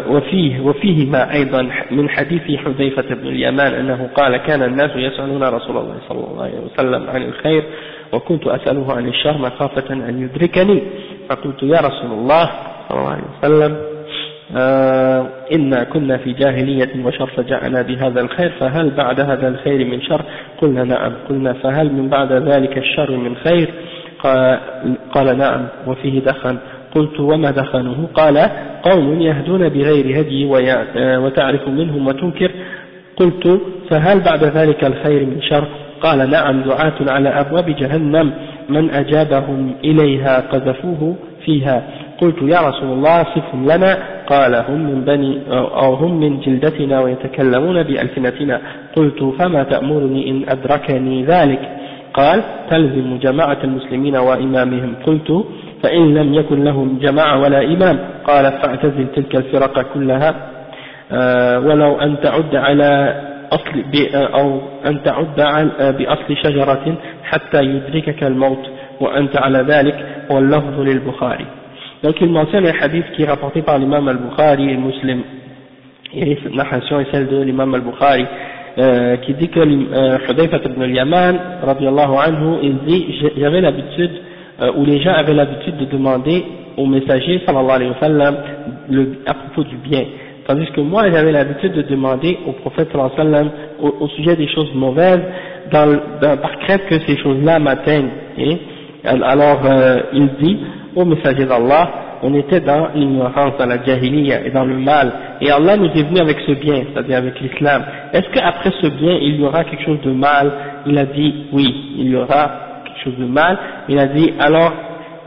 Speaker 1: وفيه وفيهما أيضا من حديث حذيفة بن اليمان أنه قال كان الناس يسألون رسول الله صلى الله عليه وسلم عن الخير وكنت أسأله عن الشر مخافة أن يدركني. فقلت يا رسول الله صلى الله عليه وسلم آه إنا كنا في جاهلية وشر فجاءنا بهذا الخير فهل بعد هذا الخير من شر؟ قلنا نعم. قلنا فهل من بعد ذلك الشر من خير؟ قال, نعم. وفيه دخن. قلت وما دخنه؟ قال قوم يهدون بغير هدي وتعرف منهم وتنكر. قلت فهل بعد ذلك الخير من شر؟ قال نعم دعاة على أبواب جهنم. من أجابهم إليها قذفوه فيها. قلت يا رسول الله صف لنا. قال هم من بني أو هم من جلدتنا ويتكلمون بألسنتنا. قلت فما تأمرني إن أدركني ذلك؟ قال تلزم جماعة المسلمين وإمامهم. قلت فإن لم يكن لهم جماعة ولا إمام قال فاعتزل تلك الفرق كلها آه، ولو أن تعد على أصل أو أن تعد بأصل شجرة حتى يدركك الموت وأنت على ذلك واللفظ للبخاري donc il mentionne un hadith qui est rapporté par l'imam al-Bukhari et muslim et cette narration est celle de l'imam al-Bukhari euh, qui dit que euh, Hudayfa ibn al-Yaman anhu il dit j'avais l'habitude euh, où les gens avaient l'habitude de demander au messager sallallahu alayhi wa sallam le, à propos du bien Tandis que moi, j'avais l'habitude de demander au prophète sallallahu alayhi wa sallam au, au, sujet des choses mauvaises, dans, dans, par crainte que ces choses-là m'atteignent. Alors, euh, il dit au messager d'Allah, on était dans l'ignorance, dans la jahiliya et dans le mal. Et Allah nous est venu avec ce bien, c'est-à-dire avec l'islam. Est-ce qu'après ce bien, il y aura quelque chose de mal? Il a dit oui, il y aura chose de mal. Il a dit alors,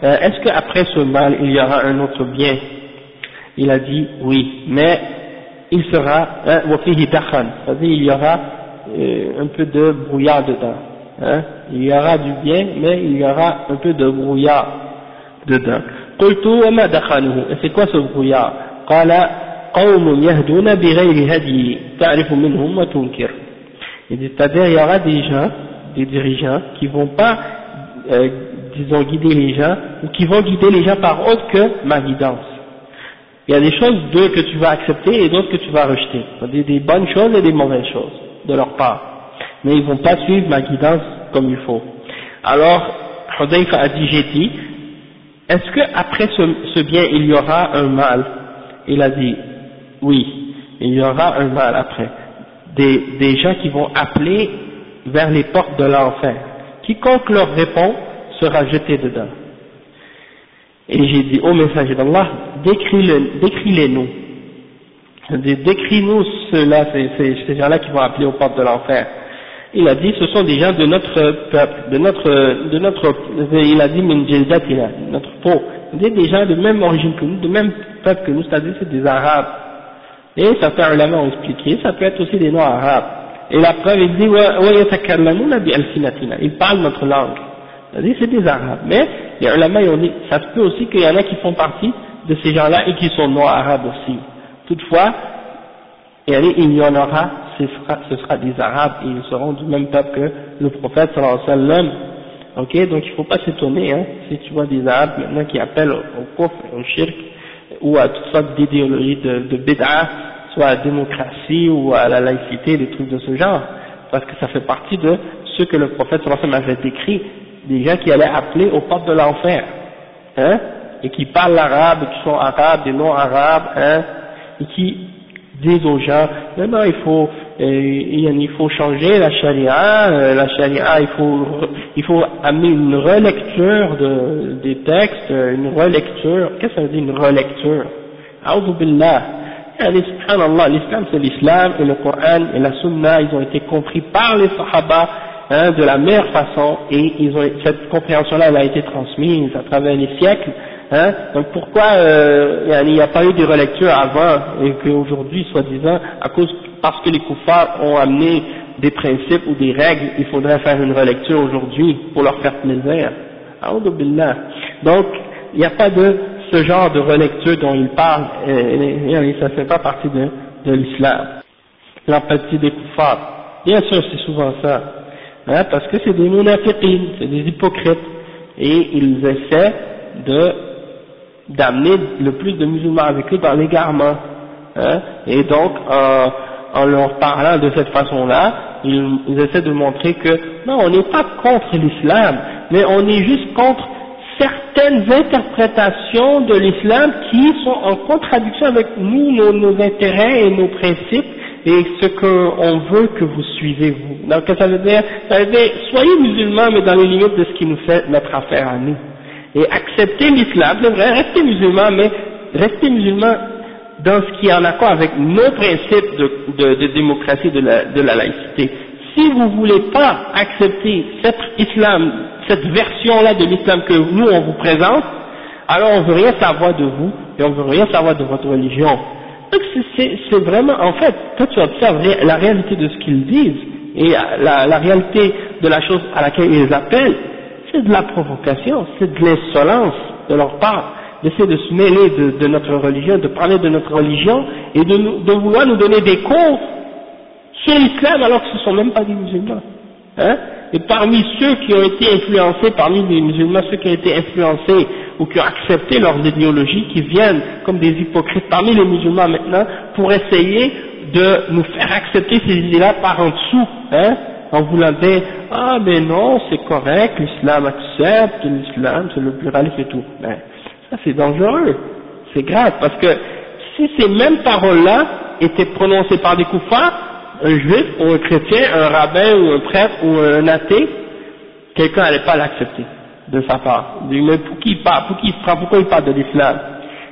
Speaker 1: euh, est-ce qu'après ce mal, il y aura un autre bien? Il a dit oui, mais il sera, hein, c'est-à-dire il y aura euh, un peu de brouillard dedans. Hein, il y aura du bien, mais il y aura un peu de brouillard dedans. Et c'est quoi ce brouillard? C'est-à-dire il y aura des gens, des dirigeants qui vont pas euh, disons guider les gens ou qui vont guider les gens par autre que ma guidance il y a des choses d'eux que tu vas accepter et d'autres que tu vas rejeter. Des, des bonnes choses et des mauvaises choses de leur part. Mais ils vont pas suivre ma guidance comme il faut. Alors, Hudayfa a dit, j'ai dit, est-ce que après ce, ce, bien il y aura un mal? Il a dit, oui, il y aura un mal après. Des, des gens qui vont appeler vers les portes de l'enfer. Quiconque leur répond sera jeté dedans. Et j'ai dit, au messager d'Allah, décris-les-nous. Décris-nous ceux-là, ces gens-là qui vont appeler aux portes de l'enfer. Il a dit, ce sont des gens de notre peuple, de notre, de notre, il a dit, notre peau. Des gens de même origine que nous, de même peuple que nous, c'est-à-dire c'est des arabes. Et ça fait un ont expliqué, ça peut être aussi des noms arabes. Et la preuve, il dit, ils parlent notre langue. C'est-à-dire c'est des arabes. Mais les ulama ont dit, ça se peut aussi qu'il y en a qui font partie de ces gens-là et qui sont non-arabes aussi. Toutefois, il y en aura, ce sera, des arabes et ils seront du même peuple que le prophète sallallahu alayhi wa sallam. Donc il ne faut pas s'étonner, hein, si tu vois des arabes maintenant qui appellent au kufr, au shirk, ou à toutes sortes d'idéologies de, de à la démocratie ou à la laïcité, des trucs de ce genre, parce que ça fait partie de ce que le prophète sallallahu avait décrit des gens qui allaient appeler aux portes de l'enfer, hein, et qui parlent l'arabe, qui sont arabes, des non-arabes, hein, et qui disent aux gens, non, il faut, euh, il faut changer la charia, euh, la charia, il faut, il faut amener une relecture de, des textes, une relecture, qu'est-ce que ça veut dire une relecture? Billah. L'islam c'est l'islam et le Coran et la Sunna, ils ont été compris par les Sahaba hein, de la meilleure façon et cette compréhension-là elle a été transmise à travers les siècles. Hein, donc pourquoi euh, il n'y a pas eu de relecture avant et qu'aujourd'hui, soi-disant, à cause parce que les koufars ont amené des principes ou des règles, il faudrait faire une relecture aujourd'hui pour leur faire plaisir. Donc, il n'y a pas de ce genre de relecture dont ils parlent, et, ça ne fait pas partie de, de l'islam. L'empathie des koufars. Bien sûr, c'est souvent ça. Hein, parce que c'est des munafiqines, c'est des hypocrites, et ils essaient de d'amener le plus de musulmans avec eux dans l'égarement, hein, et donc en, leur parlant de cette façon-là, ils, ils, essaient de montrer que non, on n'est pas contre l'islam, mais on est juste contre certaines interprétations de l'islam qui sont en contradiction avec nous, nos, intérêts et nos principes, et ce qu'on veut que vous suivez vous. Donc ça veut dire, soyez musulmans mais dans les limites de ce qui nous fait notre affaire à nous. Et acceptez l'islam, c'est vrai, restez musulmans, mais restez musulmans dans ce qui est en accord avec nos principes de, démocratie de la, de la laïcité. Si vous voulez pas accepter cet islam, cette version-là de l'islam que nous on vous présente, alors on veut rien savoir de vous et on veut rien savoir de votre religion. Donc c'est vraiment, en fait, quand tu observes la réalité de ce qu'ils disent et la, réalité de la chose à laquelle ils appellent, c'est de la provocation, c'est de l'insolence de leur part d'essayer de se mêler de, notre religion, de parler de notre religion et de vouloir nous donner des cours sur l'islam alors que ce ne sont même pas des musulmans. Hein? Et parmi ceux qui ont été influencés, parmi les musulmans, ceux qui ont été influencés ou qui ont accepté leurs idéologies, qui viennent comme des hypocrites parmi les musulmans maintenant pour essayer de nous faire accepter ces idées-là par en dessous, hein, en voulant dire ah mais non c'est correct, l'islam accepte, l'islam c'est le pluralisme et tout. Ben, ça c'est dangereux, c'est grave, parce que si ces mêmes paroles-là étaient prononcées par des koufars, un juif ou un chrétien, un rabbin ou un prêtre ou un athée, quelqu'un n'allait pas l'accepter de sa part. Mais pour qui il parle, pour qui il prend, pourquoi il parle de l'islam?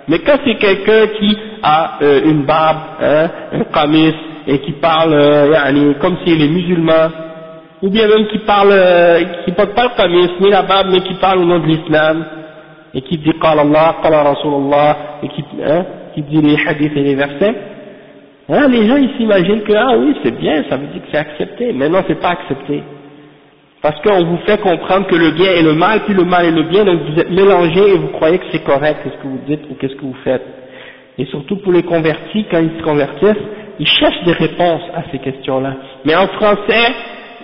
Speaker 1: Mais quand c'est quelqu'un qui a euh, une barbe, hein, un kamis, et qui parle euh, comme s'il est musulman, ou bien même qui parle, euh, qui porte pas le kamis, ni la barbe, mais qui parle au nom de l'islam, et qui dit Allah, Qala Rasulullah, et qui, hein, qui dit les hadiths et les versets, hein, les gens ils s'imaginent que ah oui c'est bien, ça veut dire que c'est accepté, mais non c'est pas accepté. Parce qu'on vous fait comprendre que le bien est le mal, puis le mal est le bien, donc vous êtes mélangés et vous croyez que c'est correct, qu'est-ce que vous dites ou qu'est-ce que vous faites. Et surtout pour les convertis, quand ils se convertissent, ils cherchent des réponses à ces questions-là. Mais en français,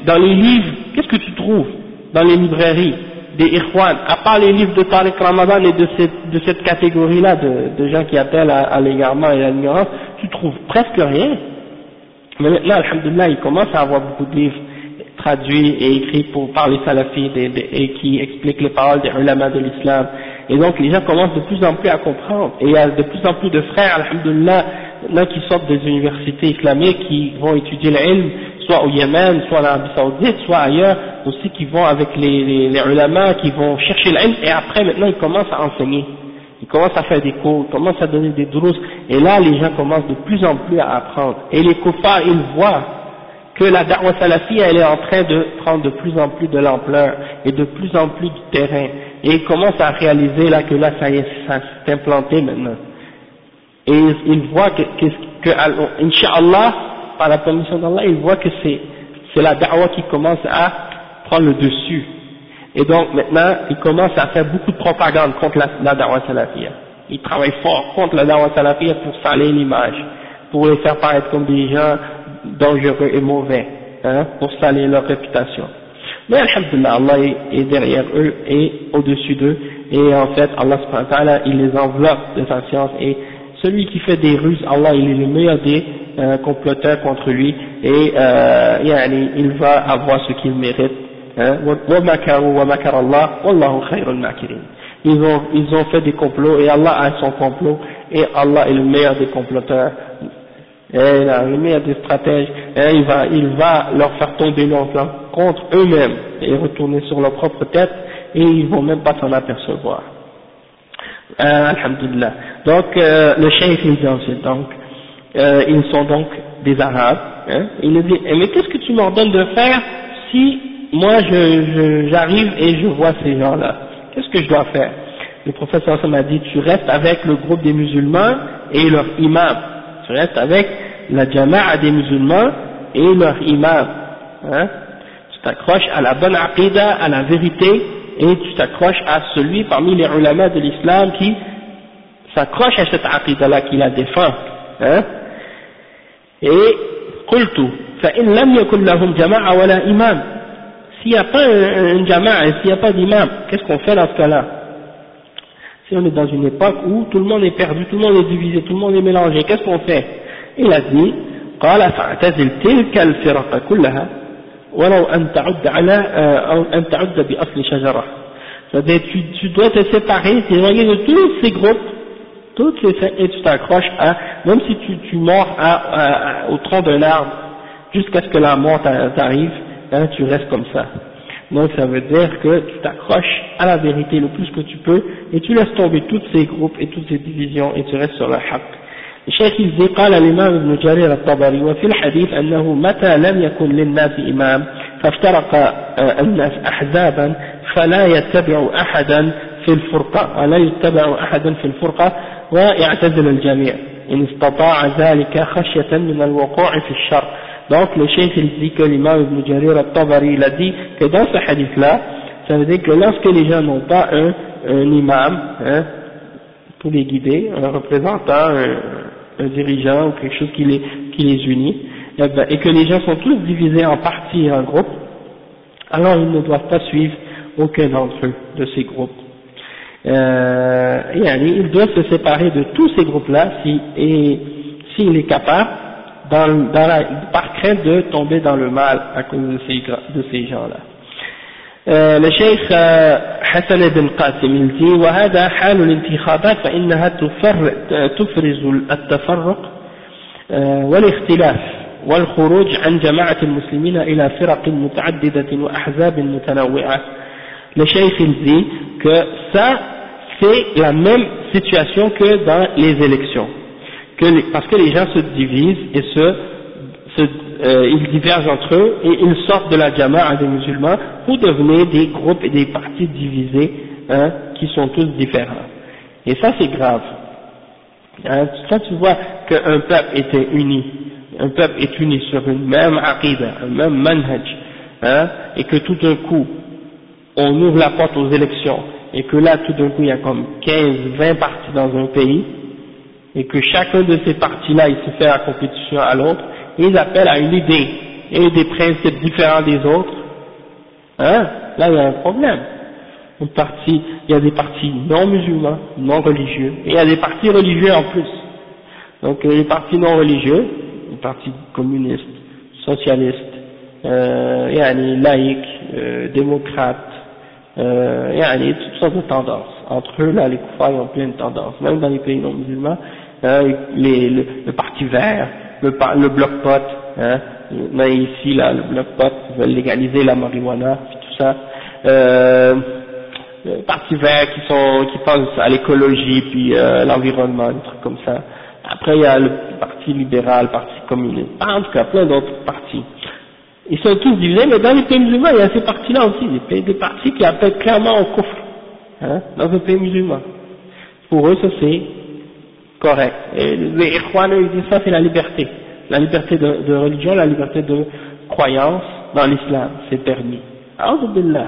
Speaker 1: dans les livres, qu'est-ce que tu trouves dans les librairies? Des Irwan, à part les livres de Tariq Ramadan et de cette, de cette catégorie-là de, gens qui appellent à, l'égarement et à l'ignorance, tu trouves presque rien. Mais maintenant, alhamdulillah, il commence à avoir beaucoup de livres traduits et écrits pour parler salafis et qui expliquent les paroles des ulama de l'islam. Et donc, les gens commencent de plus en plus à comprendre. Et il y a de plus en plus de frères, alhamdulillah, maintenant qui sortent des universités islamiques, qui vont étudier l'ilm, soit au Yémen, soit en Arabie Saoudite, soit ailleurs, aussi qui vont avec les, les, qui vont chercher l'ilm, et après maintenant ils commencent à enseigner. Ils commencent à faire des cours, ils commencent à donner des drous, et là les gens commencent de plus en plus à apprendre. Et les kuffars, ils voient que la da'wa salafi, elle est en train de prendre de plus en plus de l'ampleur, et de plus en plus de terrain. Et ils commencent à réaliser là que là, ça s'est implanté maintenant. Et ils, voient que, que, que Inch'Allah, par la permission d'Allah, ils voient que c'est, c'est la da'wa qui commence à prendre le dessus. Et donc maintenant, ils commencent à faire beaucoup de propagande contre la, la da'wa salafiyya. Ils travaillent fort contre la da'wa salafiyya pour saler l'image, pour les faire paraître comme des gens dangereux et mauvais, hein, pour saler leur réputation. Mais Alhamdulillah, Allah est, derrière eux et au-dessus d'eux, et en fait, Allah subhanahu il les enveloppe de sa science, et celui qui fait des ruses, Allah, il est le meilleur des euh, comploteurs contre lui, et euh, il va avoir ce qu'il mérite. Hein? Ils ont, ils ont fait des complots, et Allah a son complot, et Allah est le meilleur des comploteurs et le meilleur des stratèges, et il va, il va leur faire tomber leur plan contre eux-mêmes et retourner sur leur propre tête et ils vont même pas s'en apercevoir. Euh, alhamdulillah. Donc euh, le cheikh il dit ensuite, donc euh, ils sont donc des arabes. Hein, il dit, eh, mais qu'est-ce que tu m'ordonnes de faire si moi je, j'arrive et je vois ces gens-là Qu'est-ce que je dois faire Le professeur m'a dit, tu restes avec le groupe des musulmans et leur imam. Tu restes avec la jama'a des musulmans et leur imam. Hein tu t'accroches à la bonne aqidah, à la vérité, et tu t'accroches à celui parmi les ulama de l'islam qui s'accroche à cette aqidah-là, qui la défend. Hein et, قلت فإن لم يكن لهم جماعة ولا imam s'il n'y a pas un jama'a et s'il n'y a pas d'imam qu'est-ce qu'on fait dans ce cas-là si on est dans une époque où tout le monde est perdu, tout le monde est divisé, tout le monde est mélangé, qu'est-ce qu'on fait Il a dit قال فاعتزل تلك الفرق كلها ولو أن تعد على أو أن تعد بأصل شجرة c'est-à-dire tu, tu dois te séparer, t'éloigner de tous ces groupes, toutes ces, et tu t'accroches à, même si tu, tu mords à, à, au tronc d'un arbre, jusqu'à ce que la mort t'arrive, hein, tu restes comme ça. Donc ça veut dire que tu t'accroches à la vérité le plus que tu peux et tu laisses tomber tous ces groupes et toutes ces divisions et tu restes sur le haq. الشيخ الزي قال الإمام ابن جرير الطبري وفي الحديث أنه متى لم يكن للناس إمام فافترق آه، الناس أحزابا فلا يتبع أحدا في الفرقة ولا يتبع أحدا في الفرقة ويعتزل الجميع إن استطاع ذلك خشية من الوقوع في الشر donc le cheikh il dit que l'imam Ibn Jarir al-Tabari il a dit que dans ce hadith là ça veut dire que lorsque les gens n'ont pas un, un imam hein, pour les guider un représentant un, un dirigeant ou quelque chose qui les, qui les unit et, ben, et que les gens sont tous divisés en parties et en groupes alors ils ne doivent pas suivre aucun d'entre eux de ces groupes. Euh, il doit se séparer de tous ces groupes-là si, et s'il est capable, dans, dans la, par crainte de tomber dans le mal à cause de ces, de ces gens-là. Euh, le cheikh euh, Hassan ibn Qasim il dit وهذا حال الانتخابات فإنها تفرز التفرق والاختلاف والخروج عن جماعة المسلمين إلى فرق متعددة وأحزاب متنوعة le cheikh il dit que ça c'est la même situation que dans les élections. parce que les gens se divisent et se, se euh, ils divergent entre eux et ils sortent de la jama'a des musulmans pour devenir des groupes et des partis divisés hein, qui sont tous différents. Et ça c'est grave. Hein, quand tu vois qu'un peuple était uni, un peuple est uni sur une même aqidah, un même manhaj, hein, et que tout d'un coup on ouvre la porte aux élections et que là tout d'un coup il y a comme 15, 20 partis dans un pays, et que chacun de ces partis-là il se fait la compétition à l'autre, ils appellent à une idée et des principes différents des autres, hein, là il y a un problème. Une partie, il y a des partis non musulmans, non religieux, et il y a des partis religieux en plus. Donc les partis non religieux, les partis communistes, socialistes, euh, et laïcs, euh, démocrates, euh, il y a toutes sortes de tendances. Entre eux, là, les koufars, ont plein de tendances. Même dans les pays non musulmans, les, le, parti vert, le, bloc pot, hein, mais ici, là, le bloc pot, ils veulent légaliser la marijuana, tout ça. Euh, le parti vert qui sont, qui pensent à l'écologie, puis euh, l'environnement, des trucs comme ça. Après, il y a le parti libéral, le parti communiste. Ah, en tout cas, plein d'autres partis. Ils sont tous divisés, mais dans les pays musulmans, il y a ces partis-là aussi, des partis qui appellent clairement au coffre, hein, dans un pays musulman. Pour eux, ça c'est correct. Et les Ikhwan, ils disent ça, c'est la liberté. La liberté de, religion, la liberté de croyance dans l'islam, c'est permis. Billah.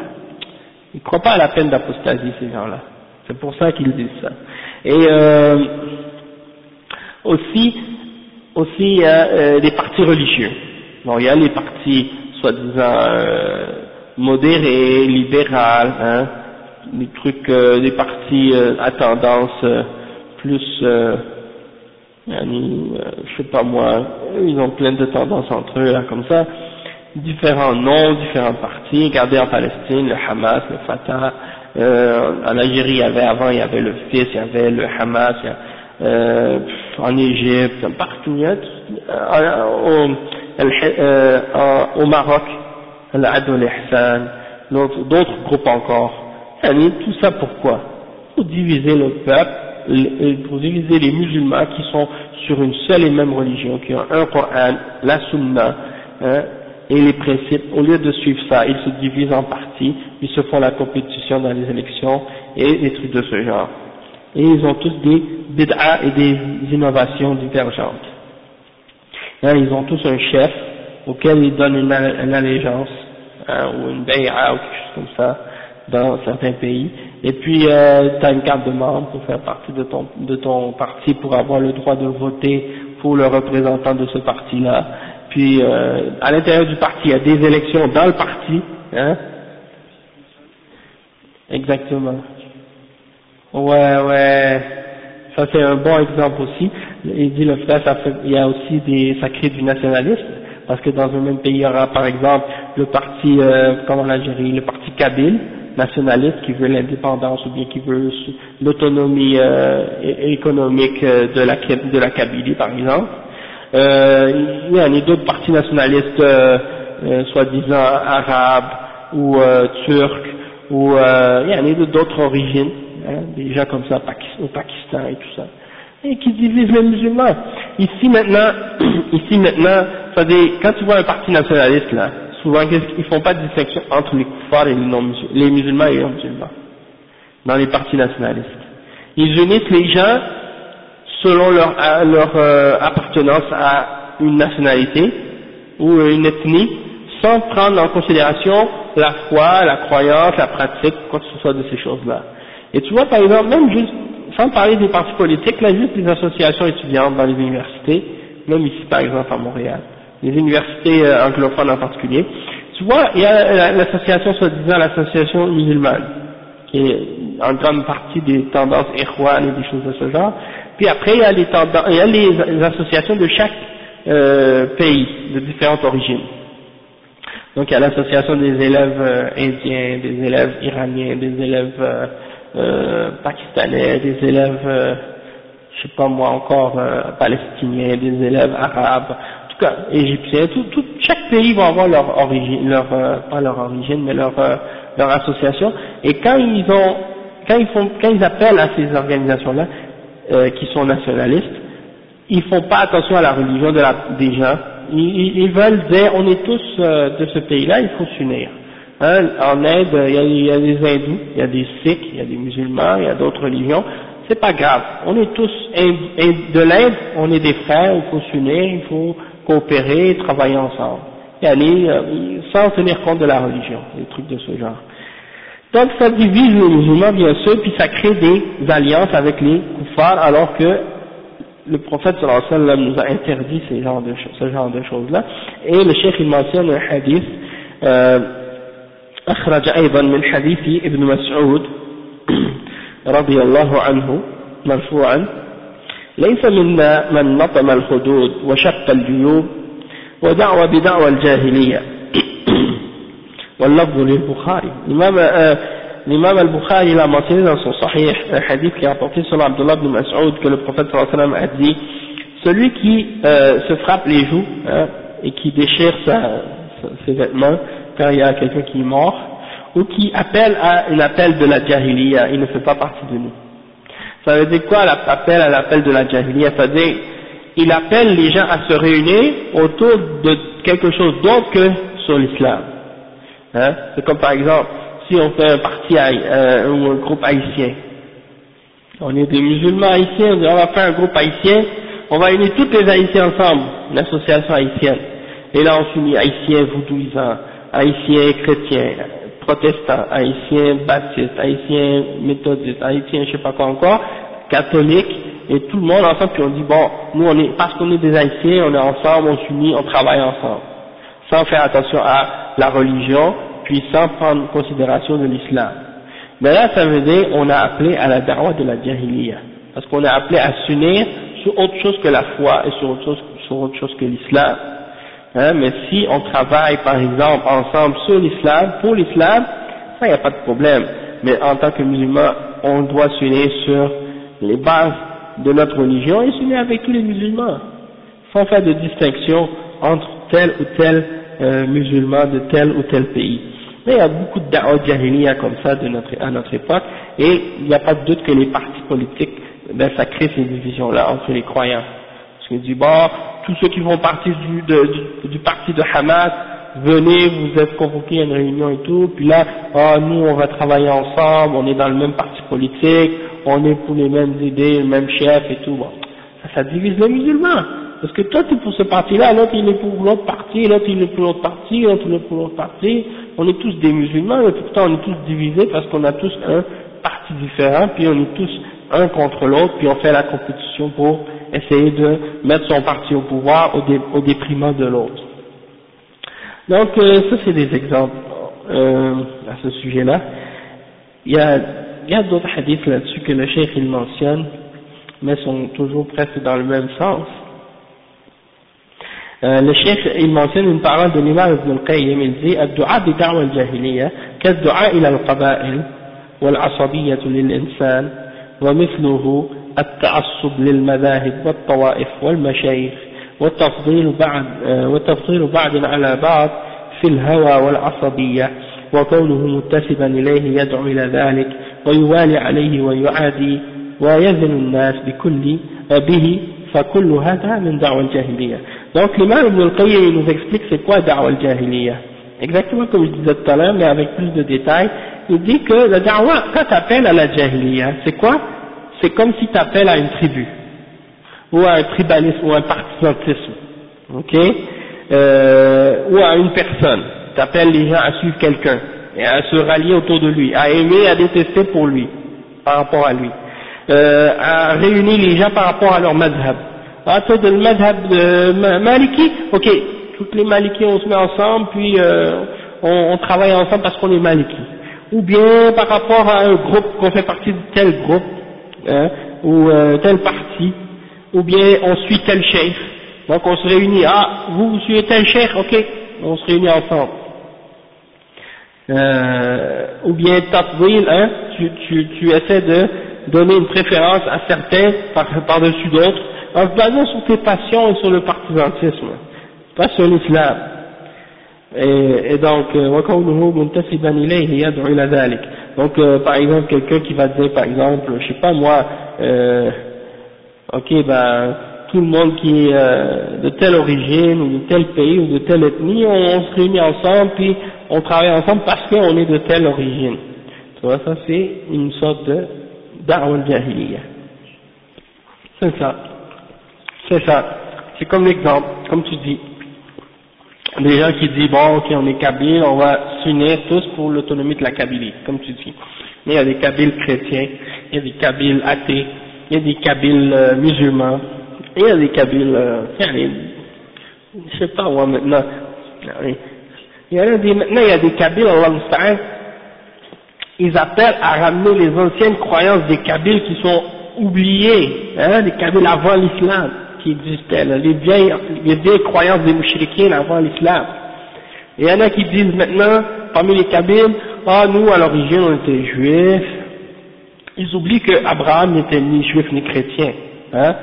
Speaker 1: Ils ne croient pas à la peine d'apostasie, ces gens-là. C'est pour ça qu'ils disent ça. Et euh, aussi, aussi, euh, des partis religieux. Bon, il y a les partis soi-disant euh, modérés, libérales, hein, des trucs, euh, des partis euh, à tendance euh, plus, euh, je sais pas moi, ils ont plein de tendances entre eux là comme ça, différents noms, différents partis. Regardez en Palestine, le Hamas, le Fatah. en Algérie, il y avait avant, il y avait le FIS, il y avait le Hamas. en Égypte, partout, il y a, euh, au Maroc, d'autres groupes encore. Tout ça pourquoi? Pour diviser le peuple, pour diviser les musulmans qui sont sur une seule et même religion, qui ont un Coran, la Sunna, hein, et les principes, au lieu de suivre ça, ils se divisent en parties, ils se font la compétition dans les élections et des trucs de ce genre. Et ils ont tous des bid'a et des innovations divergentes. Hein, ils ont tous un chef auquel ils donnent une, allégeance hein, ou une bay'a ou quelque chose comme ça dans certains pays. Et puis euh, tu as une carte de membre pour faire partie de ton, de ton parti pour avoir le droit de voter pour le représentant de ce parti-là. Puis euh, à l'intérieur du parti, il y a des élections dans le parti. Hein? Exactement. Ouais, ouais. Ça c'est un bon exemple aussi. Il dit le frère, ça fait, il y a aussi des, ça crée du nationalisme, parce que dans un même pays, il y aura par exemple le parti, euh, comme en Algérie, le parti Kabyle, nationaliste, qui veut l'indépendance ou bien qui veut l'autonomie euh, économique euh, de la, de la Kabylie par exemple. Euh, il y a d'autres partis nationalistes, euh, euh, soi-disant arabes ou turcs, ou il y a d'autres origines, hein, des gens comme ça au Pakistan et tout ça. et qui divise les musulmans. Ici maintenant, <clears throat> ici maintenant, quand tu vois un parti nationaliste là, souvent ils font pas de distinction entre les koufars et les, non -musulmans, les musulmans et les non-musulmans dans les partis nationalistes? Ils unissent les gens selon leur, leur euh, appartenance à une nationalité ou une ethnie, sans prendre en considération la foi, la croyance, la pratique, quoi que ce soit de ces choses-là. Et tu vois, par exemple, même juste, sans parler des partis politiques, là, juste les associations étudiantes dans les universités, même ici, par exemple, à Montréal, les universités euh, anglophones en particulier, tu vois, il y a l'association, soi-disant l'association musulmane, qui est en grande partie des tendances Ikhwan et des choses de ce genre, puis après, il y a les, tendances, il y a les associations de chaque euh, pays, de différentes origines. Donc il y a l'association des élèves euh, indiens, des élèves iraniens, des élèves euh, euh pakistanais, des élèves, euh, je sais pas moi encore, palestiniens, des élèves arabes, tout cas égyptiens, tout, tout, chaque pays va avoir leur origine, leur, pas leur origine, mais leur, leur association. Et quand ils ont, quand ils font, quand ils appellent à ces organisations-là, qui sont nationalistes, ils font pas attention à la religion des gens, ils, veulent dire on est tous euh, de ce pays-là, il faut s'unir. Hein, en Inde, il y, a, y, a, des hindous, il y a des sikhs, il y a des musulmans, il y a d'autres religions. C'est pas grave. On est tous de l'Inde, on est des frères, il faut s'unir, il faut coopérer, travailler ensemble. Et aller euh, sans tenir compte de la religion, des trucs de ce genre. Donc ça divise les musulmans bien sûr, puis ça crée des alliances avec les koufars, alors que le prophète sallallahu alayhi wa sallam nous a interdit ce genre de, ce genre de choses-là. Et le cheikh il mentionne un hadith, euh, أخرج أيضا من حديث ابن مسعود رضي الله عنه مرفوعا ليس منا من نطم الخدود وشق الجيوب ودعوى بدعوى الجاهلية <clears throat> واللفظ للبخاري الإمام l'imam al-Bukhari l'a mentionné dans son sahih, un hadith qui a apporté sur Abdullah ibn Mas'ud que le prophète sallallahu a dit celui qui euh, se frappe les joues hein, et qui déchire sa, ses vêtements quand il y a quelqu'un qui est mort ou qui appelle à un appel de la jahiliya, il ne fait pas partie de nous. Ça veut dire quoi l'appel à l'appel de la jahiliya? Ça veut dire il appelle les gens à se réunir autour de quelque chose d'autre que sur l'islam. Hein? C'est comme par exemple si on fait un parti euh, ou un groupe haïtien. On est des musulmans haïtiens, on va faire un groupe haïtien, on va unir tous les haïtiens ensemble, une association haïtienne. Et là on s'unit haïtiens voudouisants, haïtiens chrétiens, protestants, haïtiens baptistes, haïtiens méthodistes, haïtiens je sais pas quoi encore, catholiques, et tout le monde ensemble, puis on dit bon, nous on est, parce qu'on est des haïtiens, on est ensemble, on s'unit, on travaille ensemble, sans faire attention à la religion, puis sans prendre en considération de l'islam. Mais là, ça veut dire on a appelé à la da'wah de la jahiliya, parce qu'on a appelé à s'unir sur autre chose que la foi et sur autre chose, sur autre chose que l'islam. Hein, mais si on travaille par exemple ensemble sur l'islam, pour l'islam, ça il n'y a pas de problème. Mais en tant que musulman, on doit s'unir sur les bases de notre religion et s'unir avec tous les musulmans, sans faire de distinction entre tel ou tel euh, musulman de tel ou tel pays. Mais il y a beaucoup de da'wah comme ça à notre époque, et il n'y a pas de doute que les partis politiques, ben, ça crée ces divisions-là entre les croyants. Parce qu'ils disent, bon, tous ceux qui du, du, du, parti de Hamas, venez, vous êtes convoqués à une réunion et tout, puis là, oh, nous on va travailler ensemble, on est dans le même parti politique, on est pour les mêmes idées, le même chef et tout, bon. Ça, ça divise les musulmans. Parce que toi tu es pour ce parti-là, l'autre il est pour l'autre parti, l'autre il est pour l'autre parti, l'autre il est pour l'autre parti, on est tous des musulmans, mais pourtant on est tous divisés parce qu'on a tous un parti différent, puis on est tous un contre l'autre, puis on fait la compétition pour essayer de mettre son parti au pouvoir au, déprimant de l'autre. Donc euh, ça c'est des exemples euh, à ce sujet-là. Il y a, il y a d'autres hadiths là-dessus que le cheikh il mentionne, mais sont toujours presque dans le même sens. Euh, le chef il mentionne une parole de l'imam Ibn al-Qayyim, il dit الدعاء بدعوى الجاهلية كالدعاء إلى القبائل والعصبية للإنسان ومثله التعصب للمذاهب والطوائف والمشايخ وتفضيل بعض آه، وتفضيل بعض على بعض في الهوى والعصبية وكونه متسبا إليه يدعو إلى ذلك ويوالي عليه ويعادي ويذن الناس بكل آه، به فكل هذا من دعوة الجاهلية. دونك الإمام ابن القيم nous explique c'est quoi دعوة الجاهلية. Exactement comme je disais tout à l'heure mais avec plus de détails il dit que la da'wa quand t'appelles à la jahiliya. C'est quoi c'est comme si tu appelles à une tribu ou à un tribalisme ou à un partisantisme ok? Euh, ou à une personne. Tu appelles les gens à suivre quelqu'un et à se rallier autour de lui à aimer à détester pour lui par rapport à lui. Euh, à réunir les gens par rapport à leur madhab. Ah toi le madhab de maliki? Ok toutes les malikis on se met ensemble puis euh, on, on travaille ensemble parce qu'on est maliki. Ou bien par rapport à un groupe qu'on fait partie de tel groupe hein, ou euh, tel parti ou bien on suit tel chef donc on se réunit. Ah vous vous suivez tel chef ok. On se réunit ensemble. Euh, ou bien tatwil hein tu, essaies de donner une préférence à certains par-dessus d'autres, en se basant sur tes passions et sur le partisanisme, pas sur l'islam. Et, et donc, euh, donc euh, par exemple, quelqu'un qui va dire, par exemple, je sais pas moi, euh, ok, ben, tout le monde qui est euh, de telle origine ou de tel pays ou de telle ethnie, on, se réunit ensemble puis on travaille ensemble parce qu'on est de telle origine. Tu vois, ça c'est une sorte de da'wa al-jahiliya. C'est ça. C'est ça. C'est comme l'exemple, comme tu dis. Des gens qui disent, bon, ok, on est Kabyle, on va s'unir tous pour l'autonomie de la Kabylie, comme tu dis. Mais il y a des Kabyles chrétiens, il y a des Kabyles athées, il y a des Kabyles euh, musulmans, et il y a des Kabyles, euh, je sais pas moi maintenant, il y a des, maintenant il y a des Kabyles, Allah ils appellent à ramener les anciennes croyances des Kabyles qui sont oubliées, hein, les Kabyles avant l'islam qui existaient, les, vieilles, les vieilles croyances des mouchriquins avant l'islam. Il y en a qui disent maintenant, parmi les Kabyles, ah nous à l'origine on était juifs, ils oublient que Abraham n'était ni juif ni chrétien, hein.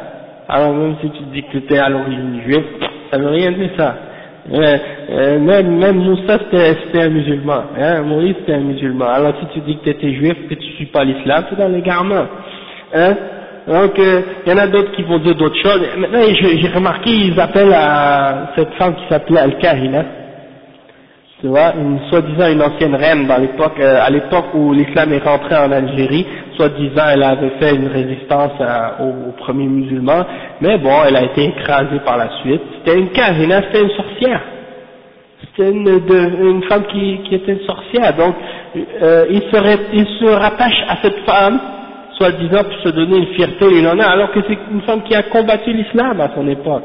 Speaker 1: Alors même si tu dis que tu étais à l'origine juif, ça veut rien dire ça. Euh, même, même Moussa c'était un musulman, hein, Moïse c'était un musulman. Alors si tu dis que tu étais juif, que tu ne suis pas l'islam, c'est dans les garments. Hein. Donc il euh, y en a d'autres qui vont dire d'autres choses. Maintenant j'ai remarqué, ils appellent à cette femme qui s'appelait Al-Kahina, tu vois, une soi-disant une ancienne reine dans l'époque, euh, à l'époque où l'islam est rentré en Algérie, soi-disant elle avait fait une résistance aux, premiers musulmans, mais bon, elle a été écrasée par la suite. C'était une kahina, c'était une sorcière. C'était une, une, femme qui, qui, était une sorcière, donc euh, il, serait, il se rattache à cette femme, soi-disant pour se donner une fierté, une honneur, alors que c'est une femme qui a combattu l'islam à son époque,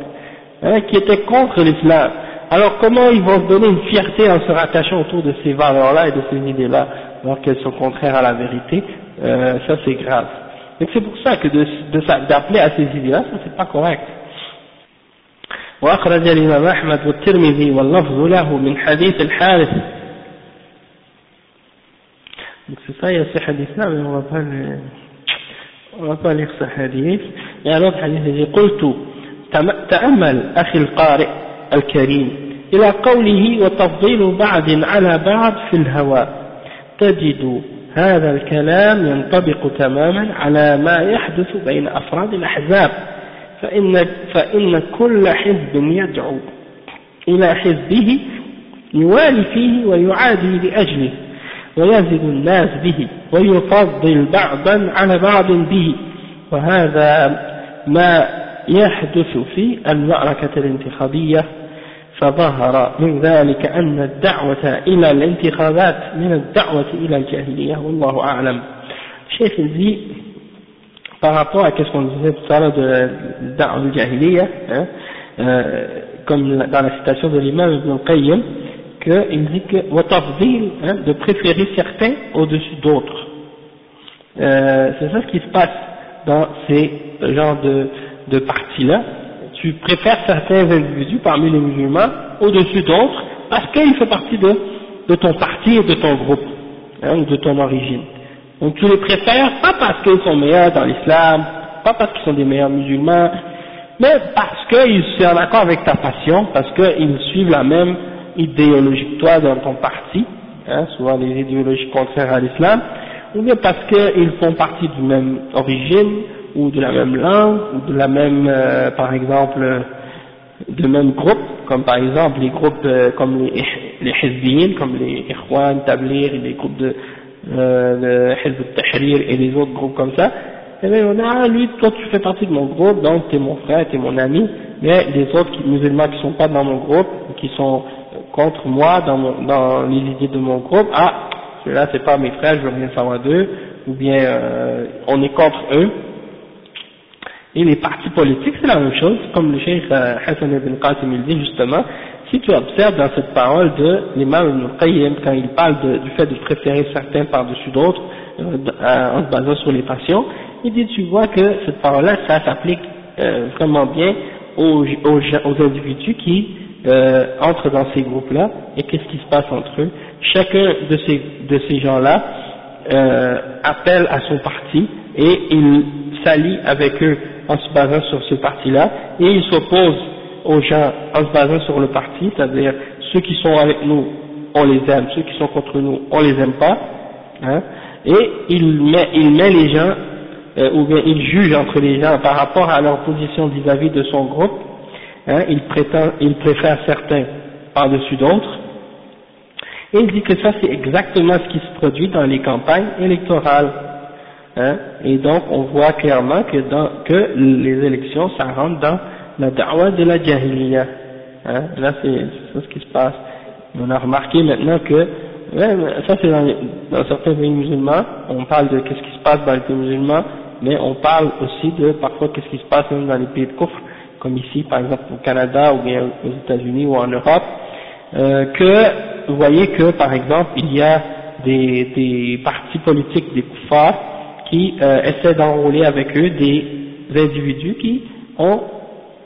Speaker 1: hein, qui était contre l'islam. Alors comment ils vont se donner une fierté en se rattachant autour de ces valeurs-là et de ces idées-là, alors qu'elles sont contraires à la vérité euh, Ça c'est grave. Donc c'est pour ça que d'appeler à ces idées-là, ça c'est pas correct. وأخرج الإمام أحمد والترمذي واللفظ له من حديث الحارث Donc c'est ça, il y a ce hadith-là, mais on va pas le, on va pas lire ce hadith. Il y a hadith, dit, قلت تأمل أخي القارئ الكريم إلى قوله وتفضيل بعض على بعض في الهواء. تجد هذا الكلام ينطبق تماما على ما يحدث بين أفراد الأحزاب. فإن, فإن كل حزب يدعو إلى حزبه يوالي فيه ويعادي لأجله. ويزد الناس به ويفضل بعضا على بعض به. وهذا ما يحدث في المعركة الانتخابية. فظهر من ذلك أن الدعوة إلى الانتخابات من الدعوة إلى الجاهلية. والله أعلم. شيخ dit par rapport à ce qu'on disait tout à l'heure de da'wa al-jahiliya hein, euh, comme dans la citation de l'imam Ibn al-Qayyim qu'il dit que hein, de préférer certains au-dessus d'autres euh, c'est ça ce qui se passe dans ces genres de, de partis là tu préfères certains individus parmi les musulmans au-dessus d'autres parce qu'ils font partie de, de ton parti et de ton groupe, hein, ou de ton origine. Donc tu les préfères pas parce qu'ils sont meilleurs dans l'islam, pas parce qu'ils sont des meilleurs musulmans, mais parce qu'ils sont en accord avec ta passion, parce qu'ils suivent la même idéologie que toi dans ton parti, hein, souvent les idéologies contraires à l'islam, ou bien parce qu'ils font partie d'une même origine, ou de la même langue, ou de la même, euh, par exemple, de même groupe, comme par exemple les groupes euh, comme les, les comme les Ikhwan, Tablir, les groupes de, euh, Hizb tahrir et les autres groupes comme ça, eh bien on a, lui, toi tu fais partie de mon groupe, donc tu es mon frère, tu es mon ami, mais les autres musulmans qui sont pas dans mon groupe, qui sont contre moi, dans, mon, dans les idées de mon groupe, ah, ceux-là c'est pas mes frères, je veux rien savoir d'eux, ou bien euh, on est contre eux, et les partis politiques, c'est la même chose, comme le cheikh euh, Hassan ibn Qasim il dit justement, si tu observes dans cette parole de l'imam ibn Qayyim, quand il parle du fait de préférer certains par-dessus d'autres, euh, en se basant sur les passions, il dit, tu vois que cette parole-là, ça s'applique euh, vraiment bien aux, aux, individus qui entrent dans ces groupes-là, et qu'est-ce qui se passe entre eux. Chacun de ces, de ces gens-là appelle à son parti, et il s'allie avec eux en se basant sur ce parti-là, et il s'oppose aux gens en se basant sur le parti, c'est-à-dire ceux qui sont avec nous, on les aime, ceux qui sont contre nous, on les aime pas, hein, et il met, il met les gens, euh, ou bien il juge entre les gens par rapport à leur position vis-à-vis de son groupe, hein, il, préfère certains par-dessus d'autres, et il dit que ça c'est exactement ce qui se produit dans les campagnes électorales. Hein, et donc on voit clairement que, les élections, ça rentre dans la da'wa de la jahiliya. Hein, là c'est ce qui se passe. On a remarqué maintenant que, ça c'est dans, dans, certains pays musulmans, on parle de qu'est-ce qui se passe dans les pays musulmans, mais on parle aussi de parfois qu'est-ce qui se passe même dans les pays de coffre, comme ici par exemple au Canada ou bien aux États-Unis ou en Europe, euh, que vous voyez que par exemple il y a des, des partis politiques des koufars qui euh, essaient d'enrôler avec eux des individus qui ont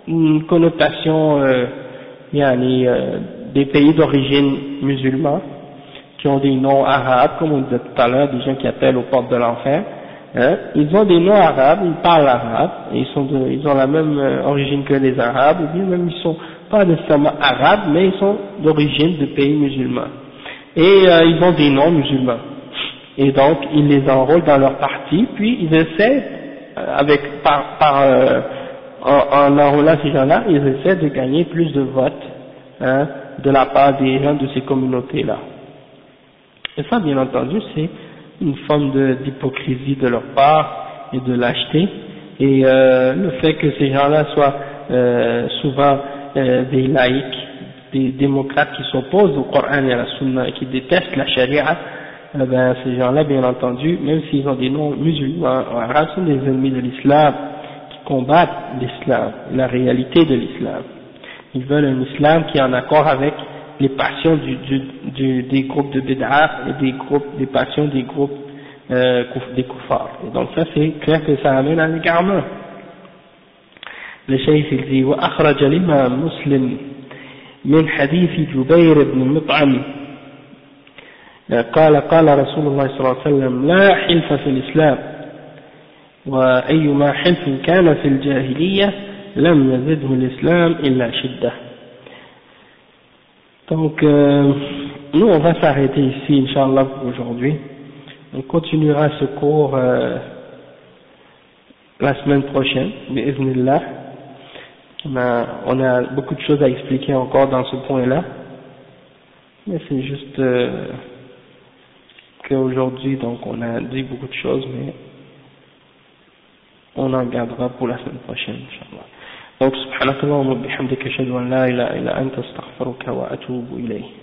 Speaker 1: une connotation euh, euh, des pays d'origine musulmane, qui ont des noms arabes, comme on disait tout à l'heure, des gens qui appellent aux portes de l'enfer. Hein, ils ont des noms arabes, ils parlent arabe, ils, sont ils ont la même euh, origine que les arabes, ou bien même ils sont pas nécessairement arabes, mais ils sont d'origine de pays musulmans. Et euh, ils ont des noms musulmans et donc ils les enrôlent dans leur parti, puis ils essaient, euh, avec, par, par euh, en, enrôlant ces gens-là, ils essaient de gagner plus de votes hein, de la part des gens de ces communautés-là. Et ça, bien entendu, c'est une forme d'hypocrisie de, leur part et de lâcheté, et euh, le fait que ces gens-là soient euh, souvent euh, des laïcs, des démocrates qui s'opposent au Coran et à la Sunna et qui détestent la charia, eh ben, ces gens-là, bien entendu, même s'ils ont des noms musulmans en arabe, sont des ennemis de l'islam, qui combattent l'islam, la réalité de l'islam. Ils veulent un islam qui est en accord avec les passions du, du, du, des groupes de bid'ah et des groupes, des passions des groupes euh, des koufars. Et donc ça, c'est clair que ça amène à l'égarement. Le cheikh il dit, وأخرج الإمام مسلم من حديث جبير بن مطعم قال قال رسول الله صلى الله عليه وسلم لا حلف في الإسلام وأيما حلف كان في الجاهلية لم يزده الإسلام إلا شدة donc, euh, nous, on va s'arrêter ici, Inch'Allah, pour aujourd'hui. On continuera ce cours euh, la semaine prochaine, bi'idhnillah. On a, on a beaucoup de choses à expliquer encore dans ce point-là. Mais c'est juste... Euh, qu'aujourd'hui, donc, on a dit beaucoup de choses, mais on en gardera pour la semaine prochaine, Inch'Allah. Donc, subhanakallah wa bihamdika, ashhadu an la ilaha illa anta astaghfiruka wa atubu ilayh.